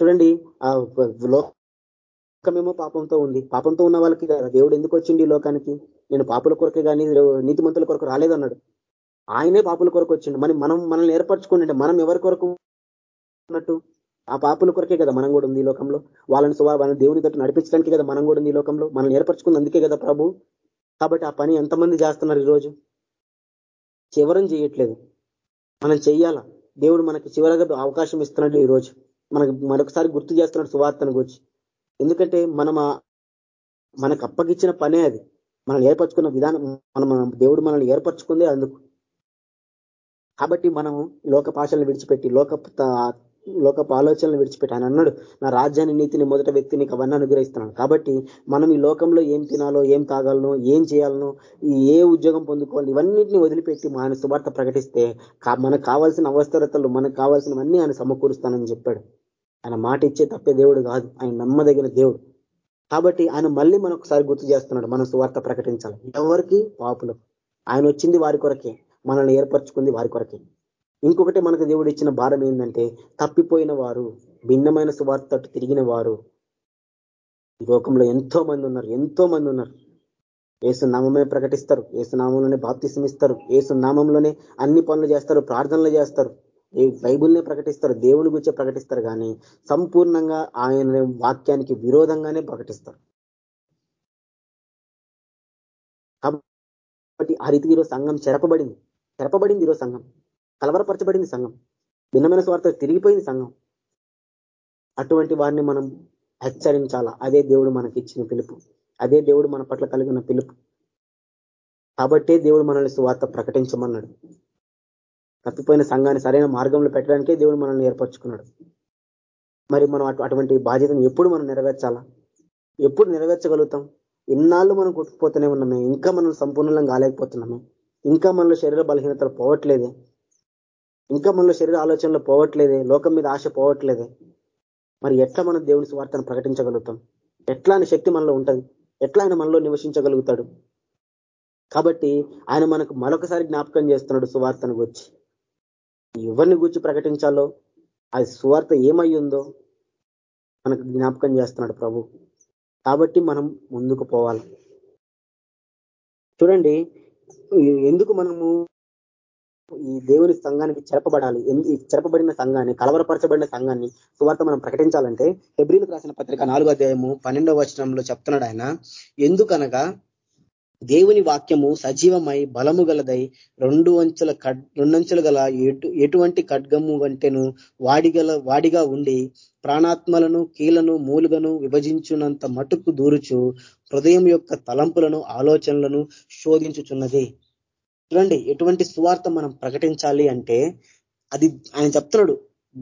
చూడండి ఆ లోకమేమో పాపంతో ఉంది. పాపంతో ఉన్న వాళ్ళకి దేవుడు ఎందుకు వచ్చింది ఈ లోకానికి? నేను పాపుల కొరకే కానీ నీతిమంతుల కొరకు రాలేదన్నాడు. ఆయనే పాపుల కొరకు వచ్చిండు. మరి మనం మనల్ని ఏర్పరచుకుంటే మనం ఎవరి కొరకు ఉన్నట్టు? ఆ పాపుల కొరకే కదా మనం కూడా ఉంది ఈ లోకంలో. వాళ్ళని సువా వాళ్ళని దేవుని తట్టు నడిపించడానికి కదా మనం కూడా ఉంది ఈ లోకంలో. మనం ఏర్పరచుకుంది అందుకే కదా ప్రభు. కాబట్టి ఆ పని ఎంతమంది చేస్తున్నారు ఈరోజు? చివరం చేయట్లేదు. మనం చెయ్యాలా? దేవుడు మనకి చివరగా అవకాశం ఇస్తున్నాడు ఈరోజు. మనకు మరొకసారి గుర్తు చేస్తున్నాడు సువార్తను గురించి. ఎందుకంటే మనం మనకు అప్పగిచ్చిన పనే అది. మనం ఏర్పరచుకున్న విధానం మనం దేవుడు మనల్ని ఏర్పరచుకుందే అందుకు. కాబట్టి మనం లోక పాషలను విడిచిపెట్టి లోక లోకపు ఆలోచనలు విడిచిపెట్టి. ఆయన అన్నాడు నా రాజ్యాన్ని నీతిని మొదట వ్యక్తి నీకు అవన్నీ అనుగ్రహిస్తున్నాను. కాబట్టి మనం ఈ లోకంలో ఏం తినాలో ఏం తాగాలనో ఏం చేయాలనో ఏ ఉద్యోగం పొందుకోవాలి ఇవన్నింటినీ వదిలిపెట్టి ఆయన సువార్త ప్రకటిస్తే మనకు కావాల్సిన అవసరతలు మనకు కావాల్సినవన్నీ ఆయన సమకూరుస్తానని చెప్పాడు. ఆయన మాట ఇచ్చే తప్పే దేవుడు కాదు. ఆయన నమ్మదగిన దేవుడు. కాబట్టి ఆయన మళ్ళీ మనొకసారి గుర్తు చేస్తున్నాడు మనం సువార్త ప్రకటించాలి. ఎవరికి? పాపులు ఆయన వచ్చింది వారి కొరకే. మనల్ని ఏర్పరచుకుంది వారి కొరకే. ఇంకొకటి మనకు దేవుడు ఇచ్చిన భారం ఏంటంటే తప్పిపోయిన వారు భిన్నమైన సువార్త తిరిగిన వారు లోకంలో ఎంతో మంది ఉన్నారు ఎంతో మంది ఉన్నారు. ఏసు నామమే ప్రకటిస్తారు ఏసునామంలోనే బాప్తిసం ఇస్తారు నామంలోనే అన్ని పనులు చేస్తారు ప్రార్థనలు చేస్తారు ఈ బైబుల్నే ప్రకటిస్తారు దేవుని గురించే ప్రకటిస్తారు కానీ సంపూర్ణంగా ఆయన వాక్యానికి విరోధంగానే ప్రకటిస్తారు. కాబట్టి ఆ రీతికి ఈరోజు సంఘం చెరపబడింది చెరపబడింది ఈరోజు సంఘం. కలవరపరచబడింది సంఘం. భిన్నమైన స్వార్థ తిరిగిపోయింది సంఘం. అటువంటి వారిని మనం హెచ్చరించాల? అదే దేవుడు మనకి ఇచ్చిన పిలుపు. అదే దేవుడు మన పట్ల కలిగిన పిలుపు. కాబట్టే దేవుడు మనల్ని స్వార్థ ప్రకటించమన్నాడు. తప్పిపోయిన సంఘాన్ని సరైన మార్గంలో పెట్టడానికే దేవుడు మనల్ని ఏర్పరచుకున్నాడు. మరి మనం అటువంటి బాధ్యతను ఎప్పుడు మనం నెరవేర్చాలా? ఎప్పుడు నెరవేర్చగలుగుతాం? ఇన్నాళ్ళు మనం కొట్టుకుపోతూనే ఉన్నామే. ఇంకా మనం సంపూర్ణంగా కాలేకపోతున్నామే ఇంకా మనలో శరీర బలహీనతలు పోవట్లేదే. ఇంకా మనలో శరీర ఆలోచనలు పోవట్లేదే లోకం మీద ఆశ పోవట్లేదే? మరి ఎట్లా మనం దేవుని స్వార్థను ప్రకటించగలుగుతాం? ఎట్లా ఆయన శక్తి మనలో ఉంటుంది? ఎట్లా ఆయన మనలో నివసించగలుగుతాడు? కాబట్టి ఆయన మనకు మరొకసారి జ్ఞాపకం చేస్తున్నాడు సువార్తను గురించి. ఎవరిని గురించి ప్రకటించాలో అది సువార్త ఏమై ఉందో మనకు జ్ఞాపకం చేస్తున్నాడు ప్రభు. కాబట్టి మనం ముందుకు పోవాలి. చూడండి ఎందుకు మనము ఈ దేవుని సంఘానికి చెరపబడాలి. ఈ చెరపబడిన సంఘాన్ని కలవరపరచబడిన సంఘాన్ని సువార్త మనం ప్రకటించాలంటే ఫిబ్రిలకు రాసిన పత్రిక నాలుగో అధ్యాయము పన్నెండవ వచనంలో చెప్తున్నాడు ఆయన. ఎందుకనగా దేవుని వాక్యము సజీవమై బలము గలదై రెండు అంచుల రెండంచులు గల ఎటు ఎటువంటి ఖడ్గము వంటెను వాడిగల వాడిగా ఉండి ప్రాణాత్మలను కీలను మూలుగను విభజించునంత మటుకు దూరుచు హృదయం యొక్క తలంపులను ఆలోచనలను శోధించుచున్నది. చూడండి ఎటువంటి సువార్త మనం ప్రకటించాలి అంటే అది ఆయన చెప్తున్నాడు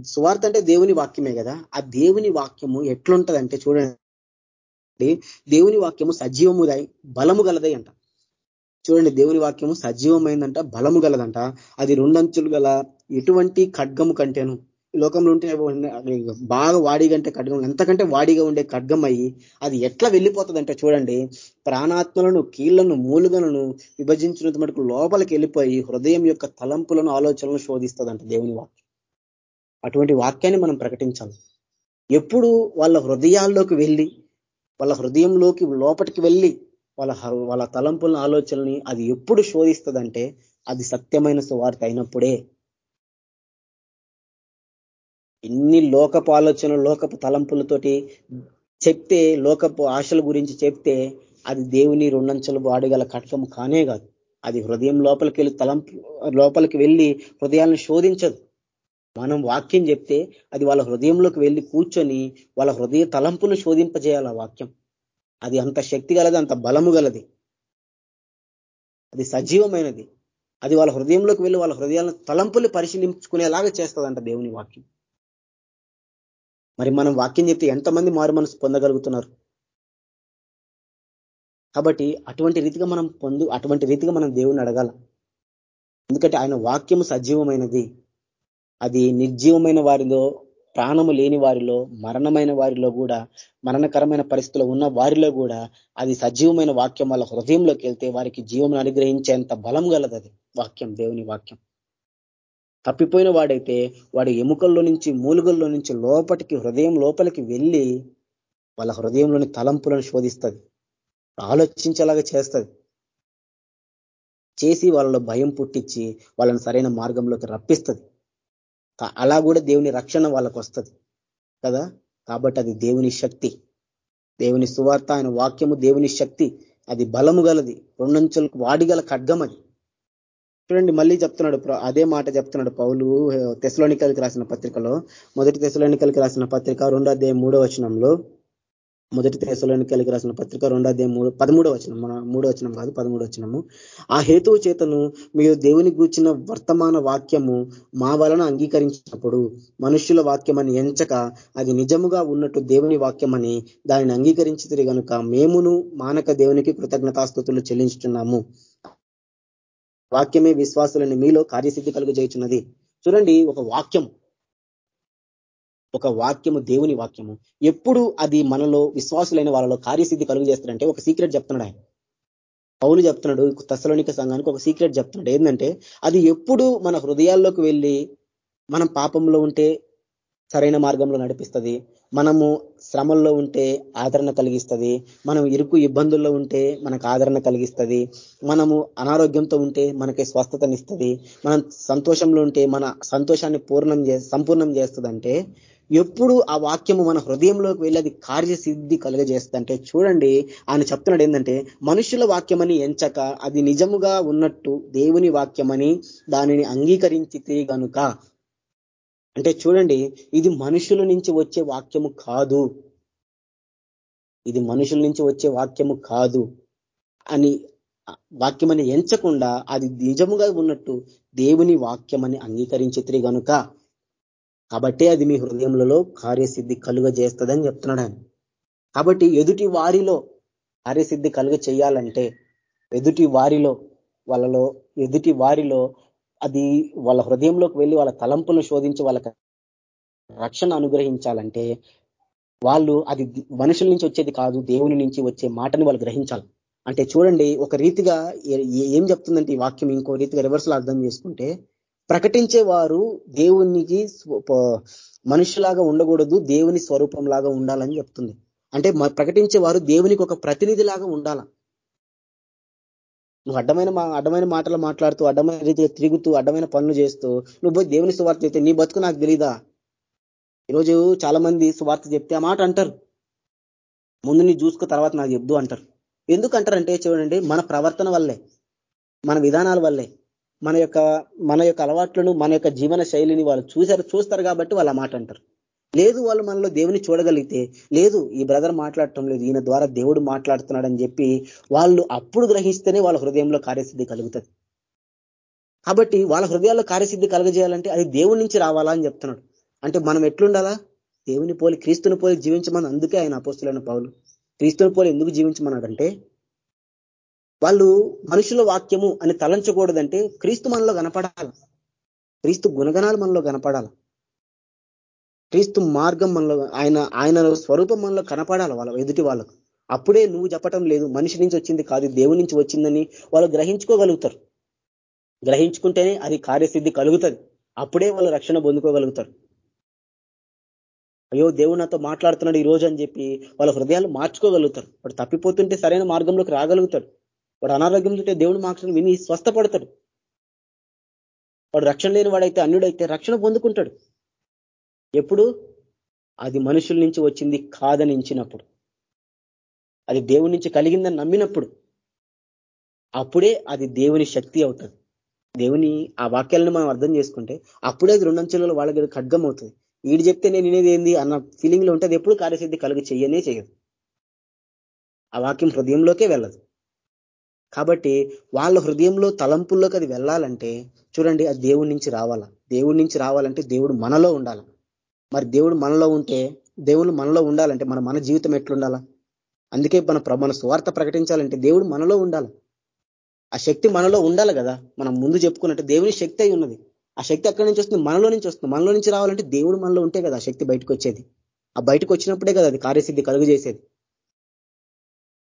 సువార్త అంటే దేవుని వాక్యమే కదా ఆ దేవుని వాక్యము ఎట్లుంటదంటే చూడండి దేవుని వాక్యము సజీవముదై బలము గలదై అంట. చూడండి దేవుని వాక్యము సజీవమైందంట బలము గలదంట అది రెండంచులు గల ఎటువంటి ఖడ్గము కంటేను. లోకంలో ఉంటే బాగా వాడిగంటే ఖడ్గం ఎంతకంటే వాడిగా ఉండే ఖడ్గం అయ్యి అది ఎట్లా వెళ్ళిపోతుందంటే చూడండి. ప్రాణాత్మలను కీళ్ళను మూలుగలను విభజించినంత మటుకు లోపలికి వెళ్ళిపోయి హృదయం యొక్క తలంపులను ఆలోచనలను శోధిస్తుందంట దేవుని వాక్యం. అటువంటి వాక్యాన్ని మనం ప్రకటించాలి. ఎప్పుడు వాళ్ళ హృదయాల్లోకి వెళ్ళి వాళ్ళ హృదయంలోకి లోపలికి వెళ్ళి వాళ్ళ వాళ్ళ తలంపుల ఆలోచనని అది ఎప్పుడు శోధిస్తుందంటే అది సత్యమైన సువార్త అయినప్పుడే ఎన్ని లోకపు ఆలోచనలు లోకపు తలంపులతోటి చెప్తే లోకపు ఆశల గురించి చెప్తే అది దేవుని రెండంచెలు వాడగల కటకం కానే కాదు. అది హృదయం లోపలికి వెళ్ళి తలంపు లోపలికి వెళ్ళి హృదయాలను శోధించదు. మనం వాక్యం చెప్తే అది వాళ్ళ హృదయంలోకి వెళ్ళి కూర్చొని వాళ్ళ హృదయ తలంపును శోధింపజేయాలి ఆ వాక్యం. అది అంత శక్తి గలది అంత బలము గలది. అది సజీవమైనది. అది వాళ్ళ హృదయంలోకి వెళ్ళి వాళ్ళ హృదయాలను తలంపులు పరిశీలించుకునేలాగా చేస్తుందంట దేవుని వాక్యం. మరి మనం వాక్యం చెప్తే ఎంతమంది మారు మనసు పొందగలుగుతున్నారు? కాబట్టి అటువంటి రీతిగా మనం పొందు అటువంటి రీతిగా మనం దేవుని అడగాల. ఎందుకంటే ఆయన వాక్యము సజీవమైనది. అది నిర్జీవమైన వారిలో ప్రాణము లేని వారిలో మరణమైన వారిలో కూడా మరణకరమైన పరిస్థితులు ఉన్న వారిలో కూడా అది సజీవమైన వాక్యం వాళ్ళ హృదయంలోకి వెళ్తే వారికి జీవం అనుగ్రహించేంత బలం గలదు అది వాక్యం దేవుని వాక్యం. తప్పిపోయిన వాడైతే వాడి ఎముకల్లో నుంచి మూలుగల్లో నుంచి లోపటికి హృదయం లోపలికి వెళ్ళి వాళ్ళ హృదయంలోని తలంపులను శోధిస్తుంది. ఆలోచించేలాగా చేస్తుంది. చేసి వాళ్ళలో భయం పుట్టించి వాళ్ళని సరైన మార్గంలోకి రప్పిస్తుంది. అలా కూడా దేవుని రక్షణ వాళ్ళకు వస్తుంది కదా? కాబట్టి అది దేవుని శక్తి. దేవుని సువార్త ఆయన వాక్యము దేవుని శక్తి. అది బలము గలది. రెండంచులకు వాడిగల ఖడ్గం అది చూడండి మళ్ళీ చెప్తున్నాడు అదే మాట చెప్తున్నాడు పౌలు తెసలోనికలకి రాసిన పత్రికలో. మొదటి తెసలోనికలకి రాసిన పత్రిక రెండో అధ్యాయం మూడో వచనంలో. మొదటి తెసలోనికలకి కలిగి రాసిన పత్రిక రెండో అధ్యాయం మూడు పదమూడో వచనం మన మూడో వచనం కాదు పదమూడో వచనము. ఆ హేతువు చేతను మీరు దేవుని గూర్చిన వర్తమాన వాక్యము మా వలన అంగీకరించినప్పుడు మనుష్యుల వాక్యమని ఎంచక అది నిజముగా ఉన్నట్టు దేవుని వాక్యమని దానిని అంగీకరించితే గనుక మేమును మానక దేవునికి కృతజ్ఞతాస్థుతులు చెల్లించుతున్నాము వాక్యమే విశ్వాసులని మీలో కార్యసిద్ధి కలుగు చేయుచున్నది. చూడండి ఒక వాక్యం. ఒక వాక్యము దేవుని వాక్యము. ఎప్పుడు అది మనలో విశ్వాసులైన వాళ్ళలో కార్యసిద్ధి కలుగు చేస్తాడంటే ఒక సీక్రెట్ చెప్తున్నాడు ఆయన. పౌలు చెప్తున్నాడు తస్సలోనిక సంఘానికి ఒక సీక్రెట్ చెప్తున్నాడు. ఏంటంటే అది ఎప్పుడు మన హృదయాల్లోకి వెళ్ళి మనం పాపంలో ఉంటే సరైన మార్గంలో నడిపిస్తుంది. మనము శ్రమల్లో ఉంటే ఆదరణ కలిగిస్తుంది. మనం ఇరుకు ఇబ్బందుల్లో ఉంటే మనకు ఆదరణ కలిగిస్తుంది. మనము అనారోగ్యంతో ఉంటే మనకి స్వస్థతనిస్తుంది. మనం సంతోషంలో ఉంటే మన సంతోషాన్ని పూర్ణం చే సంపూర్ణం చేస్తుందంటే ఎప్పుడు ఆ వాక్యము మన హృదయంలోకి వెళ్ళి అది కార్యసిద్ధి కలుగజేస్తుందంటే చూడండి ఆయన చెప్తున్నాడు ఏంటంటే మనుషుల వాక్యమని ఎంచక అది నిజముగా ఉన్నట్టు దేవుని వాక్యమని దానిని అంగీకరించితే గనుక. అంటే చూడండి ఇది మనుషుల నుంచి వచ్చే వాక్యము కాదు. ఇది మనుషుల నుంచి వచ్చే వాక్యము కాదు అని వాక్యమని ఎంచకుండా అది నిజముగా ఉన్నట్టు దేవుని వాక్యమని అంగీకరించిత్రి గనుక కాబట్టే అది మీ హృదయంలో కార్యసిద్ధి కలుగ చేస్తుందని చెప్తున్నాడు ఆయన. కాబట్టి ఎదుటి వారిలో కార్యసిద్ధి కలుగ చేయాలంటే ఎదుటి వారిలో వాళ్ళలో ఎదుటి వారిలో అది వాళ్ళ హృదయంలోకి వెళ్ళి వాళ్ళ తలంపులను శోధించి వాళ్ళకి రక్షణ అనుగ్రహించాలంటే వాళ్ళు అది మనుషుల నుంచి వచ్చేది కాదు దేవుని నుంచి వచ్చే మాటని వాళ్ళు గ్రహించాలి. అంటే చూడండి ఒక రీతిగా ఏం చెప్తుందంటే ఈ వాక్యం ఇంకో రీతిగా రివర్స్లో అర్థం చేసుకుంటే ప్రకటించే వారు దేవునికి మనుషులాగా ఉండకూడదు దేవుని స్వరూపం లాగా ఉండాలని చెప్తుంది. అంటే ప్రకటించే వారు దేవునికి ఒక ప్రతినిధిలాగా ఉండాల? నువ్వు అడ్డమైన అడ్డమైన మాటలు మాట్లాడుతూ అడ్డమైన రీతిగా తిరుగుతూ అడ్డమైన పనులు చేస్తూ నువ్వు పోయి దేవుని సువార్త చెప్తే నీ బతుకు నాకు తెలీదా? ఈరోజు చాలా మంది సువార్త చెప్తే ఆ మాట అంటారు. ముందు నీ చూసుకో తర్వాత నాకు చెప్దు అంటారు. ఎందుకంటారంటే చూడండి మన ప్రవర్తన వల్లే మన విధానాల వల్లే మన యొక్క మన యొక్క అలవాట్లను మన యొక్క జీవన శైలిని వాళ్ళు చూశారు చూస్తారు కాబట్టి వాళ్ళు ఆ మాట అంటారు. లేదు వాళ్ళు మనలో దేవుని చూడగలిగితే లేదు ఈ బ్రదర్ మాట్లాడటం లేదు ఈయన ద్వారా దేవుడు మాట్లాడుతున్నాడని చెప్పి వాళ్ళు అప్పుడు గ్రహిస్తేనే వాళ్ళ హృదయంలో కార్యసిద్ధి కలుగుతుంది. కాబట్టి వాళ్ళ హృదయాల్లో కార్యసిద్ధి కలగజేయాలంటే అది దేవుడి నుంచి రావాలా అని చెప్తున్నాడు. అంటే మనం ఎట్లుండాలా? దేవుని పోలి క్రీస్తుని పోలి జీవించమని అందుకే ఆయన అపోస్తులైన పౌలు. క్రీస్తుని పోలి ఎందుకు జీవించమన్నాడంటే వాళ్ళు మనుషుల వాక్యము అని తలంచకూడదంటే క్రీస్తు మనలో కనపడాలి? క్రీస్తు గుణగణాలు మనలో కనపడాలి? క్రీస్తు మార్గం మనలో ఆయన ఆయన స్వరూపం మనలో కనపడాలి వాళ్ళ ఎదుటి వాళ్ళకు. అప్పుడే నువ్వు చెప్పటం లేదు. మనిషి నుంచి వచ్చింది కాదు దేవుడి నుంచి వచ్చిందని వాళ్ళు గ్రహించుకోగలుగుతారు. గ్రహించుకుంటేనే అది కార్యసిద్ధి కలుగుతుంది. అప్పుడే వాళ్ళు రక్షణ పొందుకోగలుగుతారు. అయ్యో దేవుడు నాతో మాట్లాడుతున్నాడు ఈ రోజు అని చెప్పి వాళ్ళ హృదయాలు మార్చుకోగలుగుతారు. వాడు తప్పిపోతుంటే సరైన మార్గంలోకి రాగలుగుతాడు. వాడు అనారోగ్యం ఉంటే దేవుడు మార్చడం విని స్వస్థపడతాడు. వాడు రక్షణ లేని వాడైతే అన్యుడైతే రక్షణ పొందుకుంటాడు. ఎప్పుడు? అది మనుషుల నుంచి వచ్చింది కాదని ఇచ్చినప్పుడు అది దేవుడి నుంచి కలిగిందని నమ్మినప్పుడు. అప్పుడే అది దేవుని శక్తి అవుతుంది. దేవుని ఆ వాక్యాలను మనం అర్థం చేసుకుంటే అప్పుడే అది రెండంచెలలో వాళ్ళకి ఖడ్గం అవుతుంది. వీడు చెప్తే నేను వినేది ఏంది అన్న ఫీలింగ్లో ఉంటుంది. ఎప్పుడు కార్యసిద్ధి కలుగు చెయ్యనే చేయదు ఆ వాక్యం హృదయంలోకే వెళ్ళదు. కాబట్టి వాళ్ళ హృదయంలో తలంపుల్లోకి అది వెళ్ళాలంటే చూడండి అది దేవుడి నుంచి రావాలా? దేవుడి నుంచి రావాలంటే దేవుడు మనలో ఉండాలి? మరి దేవుడు మనలో ఉంటే దేవుడు మనలో ఉండాలంటే మన మన జీవితం ఎట్లుండాలా? అందుకే మన మన స్వార్థ ప్రకటించాలంటే దేవుడు మనలో ఉండాలి. ఆ శక్తి మనలో ఉండాలి కదా? మనం ముందు చెప్పుకున్నట్టు దేవుని శక్తి అయి ఉన్నది. ఆ శక్తి అక్కడి నుంచి వస్తుంది? మనలో నుంచి వస్తుంది. మనలో నుంచి రావాలంటే దేవుడు మనలో ఉంటే కదా ఆ శక్తి బయటకు వచ్చేది. ఆ బయటకు వచ్చినప్పుడే కదా అది కార్యసిద్ధి కలుగు చేసేది.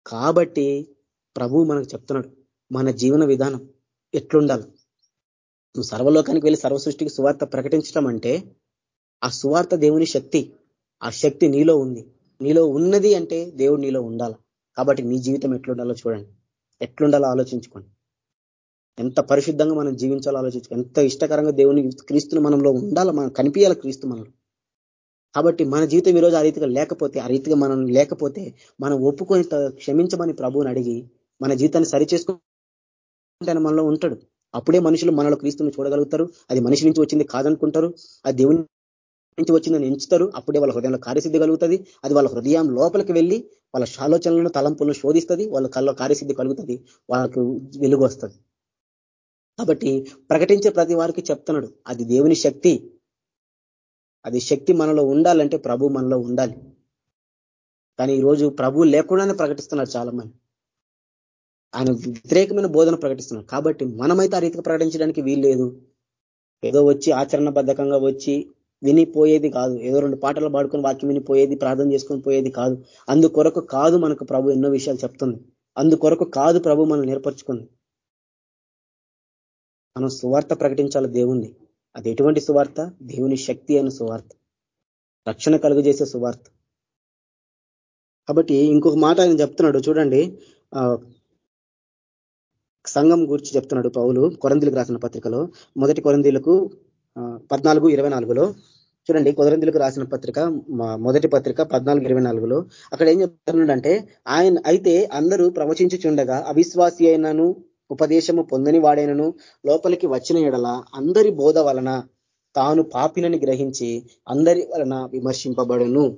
కాబట్టి ప్రభు మనకు చెప్తున్నాడు మన జీవన విధానం ఎట్లుండాలి? నువ్వు సర్వలోకానికి వెళ్ళి సర్వ సృష్టికి సువార్త ప్రకటించడం అంటే ఆ సువార్త దేవుని శక్తి ఆ శక్తి నీలో ఉంది. నీలో ఉన్నది అంటే దేవుడు నీలో ఉండాలి? కాబట్టి నీ జీవితం ఎట్లుండాలో చూడండి. ఎట్లుండాలో ఆలోచించుకోండి. ఎంత పరిశుద్ధంగా మనం జీవించాలో ఆలోచించుకో ఎంత ఇష్టకరంగా దేవుని క్రీస్తుని మనంలో ఉండాలి మనం కనిపించాలి క్రీస్తు మనలో? కాబట్టి మన జీవితం ఈరోజు ఆ రీతిగా లేకపోతే ఆ రీతిగా మనం లేకపోతే మనం ఒప్పుకొని క్షమించమని ప్రభువుని అడిగి మన జీవితాన్ని సరిచేసుకుంటే మనలో ఉంటాడు. అప్పుడే మనుషులు మనలో క్రీస్తుని చూడగలుగుతారు. అది మనిషి నుంచి వచ్చింది కాదనుకుంటారు. అది దేవుని నుంచి వచ్చిందని ఎంచుతారు. అప్పుడే వాళ్ళ హృదయంలో కార్యసిద్ధి కలుగుతుంది. అది వాళ్ళ హృదయం లోపలికి వెళ్ళి వాళ్ళ ఆలోచనలను తలంపులను శోధిస్తుంది. వాళ్ళ కళ్ళలో కార్యసిద్ధి కలుగుతుంది. వాళ్ళకు వెలుగు వస్తుంది. కాబట్టి ప్రకటించే ప్రతి వారికి చెప్తున్నాడు. అది దేవుని శక్తి. అది శక్తి మనలో ఉండాలంటే ప్రభు మనలో ఉండాలి. కానీ ఈరోజు ప్రభు లేకుండానే ప్రకటిస్తున్నారు చాలా మంది ఆయన వ్యతిరేకమైన బోధన ప్రకటిస్తున్నారు. కాబట్టి మనమైతే ఆ రీతిగా ప్రకటించడానికి వీల్లేదు. ఏదో వచ్చి ఆచరణబద్ధకంగా వచ్చి వినిపోయేది కాదు. ఏదో రెండు పాటలు పాడుకొని వాక్యం వినిపోయేది ప్రార్థన చేసుకొని పోయేది కాదు. అందుకొరకు కాదు మనకు ప్రభు ఎన్నో విషయాలు చెప్తుంది. అందుకొరకు కాదు ప్రభు మనం నేర్పరచుకుంది మనం సువార్త ప్రకటించాలి దేవుణ్ణి. అది ఎటువంటి సువార్త? దేవుని శక్తి అయిన సువార్త. రక్షణ కలుగు చేసే సువార్త. కాబట్టి ఇంకొక మాట ఆయన చెప్తున్నాడు. చూడండి. సంఘం గురించి చెప్తున్నాడు పౌలు. కొరందిలకు రాసిన పత్రికలో. మొదటి కొరందీలకు పద్నాలుగు ఇరవై నాలుగులో చూడండి కుదరందులకు రాసిన పత్రిక మొదటి పత్రిక పద్నాలుగు ఇరవై నాలుగులో. అక్కడ ఏం చెప్తున్నాడంటే ఆయన అయితే అందరూ ప్రవచించుచుండగా అవిశ్వాసి అయినను ఉపదేశము పొందని వాడైనను లోపలికి వచ్చిన ఎడల అందరి బోధ వలన తాను పాపినని గ్రహించి అందరి వలన విమర్శింపబడును.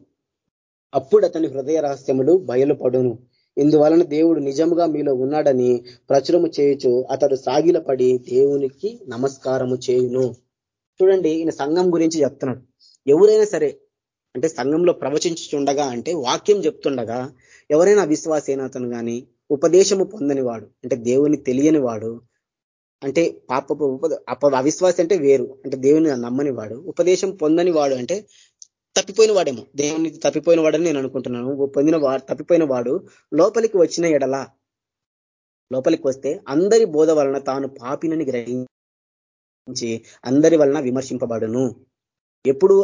అప్పుడు అతని హృదయ రహస్యములు బయలుపడును. ఇందువలన దేవుడు నిజముగా మీలో ఉన్నాడని ప్రచురము చేయొచ్చు అతడు సాగిలపడి దేవునికి నమస్కారము చేయును. చూడండి ఈయన సంఘం గురించి చెప్తున్నాడు. ఎవరైనా సరే అంటే సంఘంలో ప్రవచించుండగా అంటే వాక్యం చెప్తుండగా ఎవరైనా అవిశ్వాసేనాతను కానీ ఉపదేశము పొందని వాడు అంటే దేవుని తెలియని వాడు అంటే పాప అవిశ్వాస అంటే వేరు అంటే దేవుని నమ్మని వాడు ఉపదేశం పొందని వాడు అంటే తప్పిపోయిన వాడేమో దేవుని తప్పిపోయిన వాడని నేను అనుకుంటున్నాను. పొందిన వాడు తప్పిపోయిన వాడు లోపలికి వచ్చిన ఎడల లోపలికి వస్తే అందరి బోధ వలన తాను పాపినని గ్రహించి అందరి వలన విమర్శింపబడును. ఎప్పుడు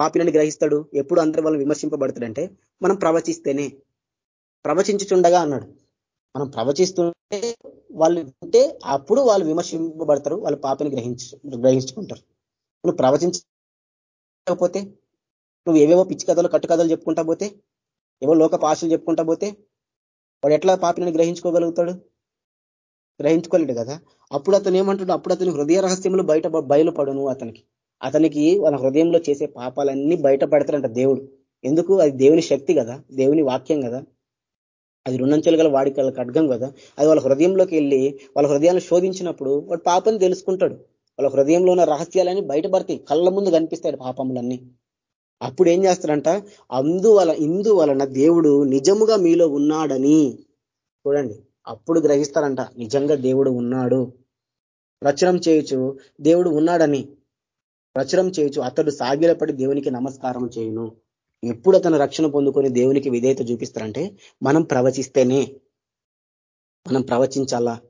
పాపినని గ్రహిస్తాడు? ఎప్పుడు అందరి వలన విమర్శింపబడతాడంటే మనం ప్రవచిస్తేనే. ప్రవచించుచుండగా అన్నాడు. మనం ప్రవచిస్తుంటే వాళ్ళు ఉంటే అప్పుడు వాళ్ళు విమర్శింపబడతారు వాళ్ళు పాపిని గ్రహించు గ్రహించుకుంటారు. నువ్వు ప్రవచించకపోతే నువ్వు ఏవేవో పిచ్చి కథలు కట్టు కథలు చెప్పుకుంటా పోతే ఏవో లోక పాశలు చెప్పుకుంటా పోతే వాడు ఎట్లా పాపిని గ్రహించుకోగలుగుతాడు? గ్రహించుకోలేడు కదా. అప్పుడు అతను ఏమంటాడు? అప్పుడు అతని హృదయ రహస్యములు బయట బయలుపడును అతనికి. అతనికి వాళ్ళ హృదయంలో చేసే పాపాలన్నీ బయటపడతారంట దేవుడు. ఎందుకు? అది దేవుని శక్తి కదా. దేవుని వాక్యం కదా. అది రుణంచెలు గల వాడి ఖడ్గం కదా. అది వాళ్ళ హృదయంలోకి వెళ్ళి వాళ్ళ హృదయాన్ని శోధించినప్పుడు వాడు పాపని తెలుసుకుంటాడు. వాళ్ళ హృదయంలో ఉన్న రహస్యాలన్నీ బయటపడతాయి కళ్ళ ముందు కనిపిస్తాడు పాపములన్నీ. అప్పుడు ఏం చేస్తారంట అందువల ఇందు వలన దేవుడు నిజముగా మీలో ఉన్నాడని చూడండి. అప్పుడు గ్రహిస్తారంట నిజంగా దేవుడు ఉన్నాడు. ప్రచురం చేయొచ్చు దేవుడు ఉన్నాడని. ప్రచురం చేయొచ్చు అతడు సాగిలపడి దేవునికి నమస్కారం చేయను. ఎప్పుడు అతను రక్షణ పొందుకొని దేవునికి విధేయత చూపిస్తారంటే మనం ప్రవచిస్తేనే. మనం ప్రవచించాలా?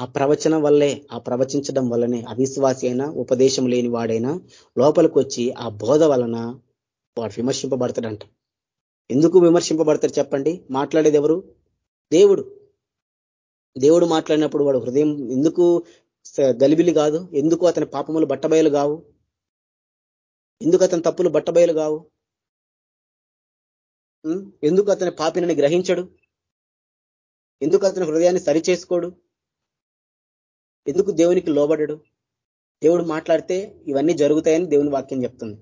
ఆ ప్రవచనం వల్లే ఆ ప్రవచించడం వల్లనే అవిశ్వాసి అయినా ఉపదేశం లేని వాడైనా లోపలికి వచ్చి ఆ బోధ వలన వాడు విమర్శింపబడతాడంట. ఎందుకు విమర్శింపబడతారు చెప్పండి? మాట్లాడేది ఎవరు? దేవుడు. దేవుడు మాట్లాడినప్పుడు వాడు హృదయం ఎందుకు గలిబిలి కాదు? ఎందుకు అతని పాపములు బట్టబయలు కావు? ఎందుకు అతని తప్పులు బట్టబయలు కావు? ఎందుకు అతని పాపినని గ్రహించడు? ఎందుకు అతని హృదయాన్ని సరి చేసుకోడు ఎందుకు దేవునికి లోబడడు? దేవుడు మాట్లాడితే ఇవన్నీ జరుగుతాయని దేవుని వాక్యం చెప్తుంది.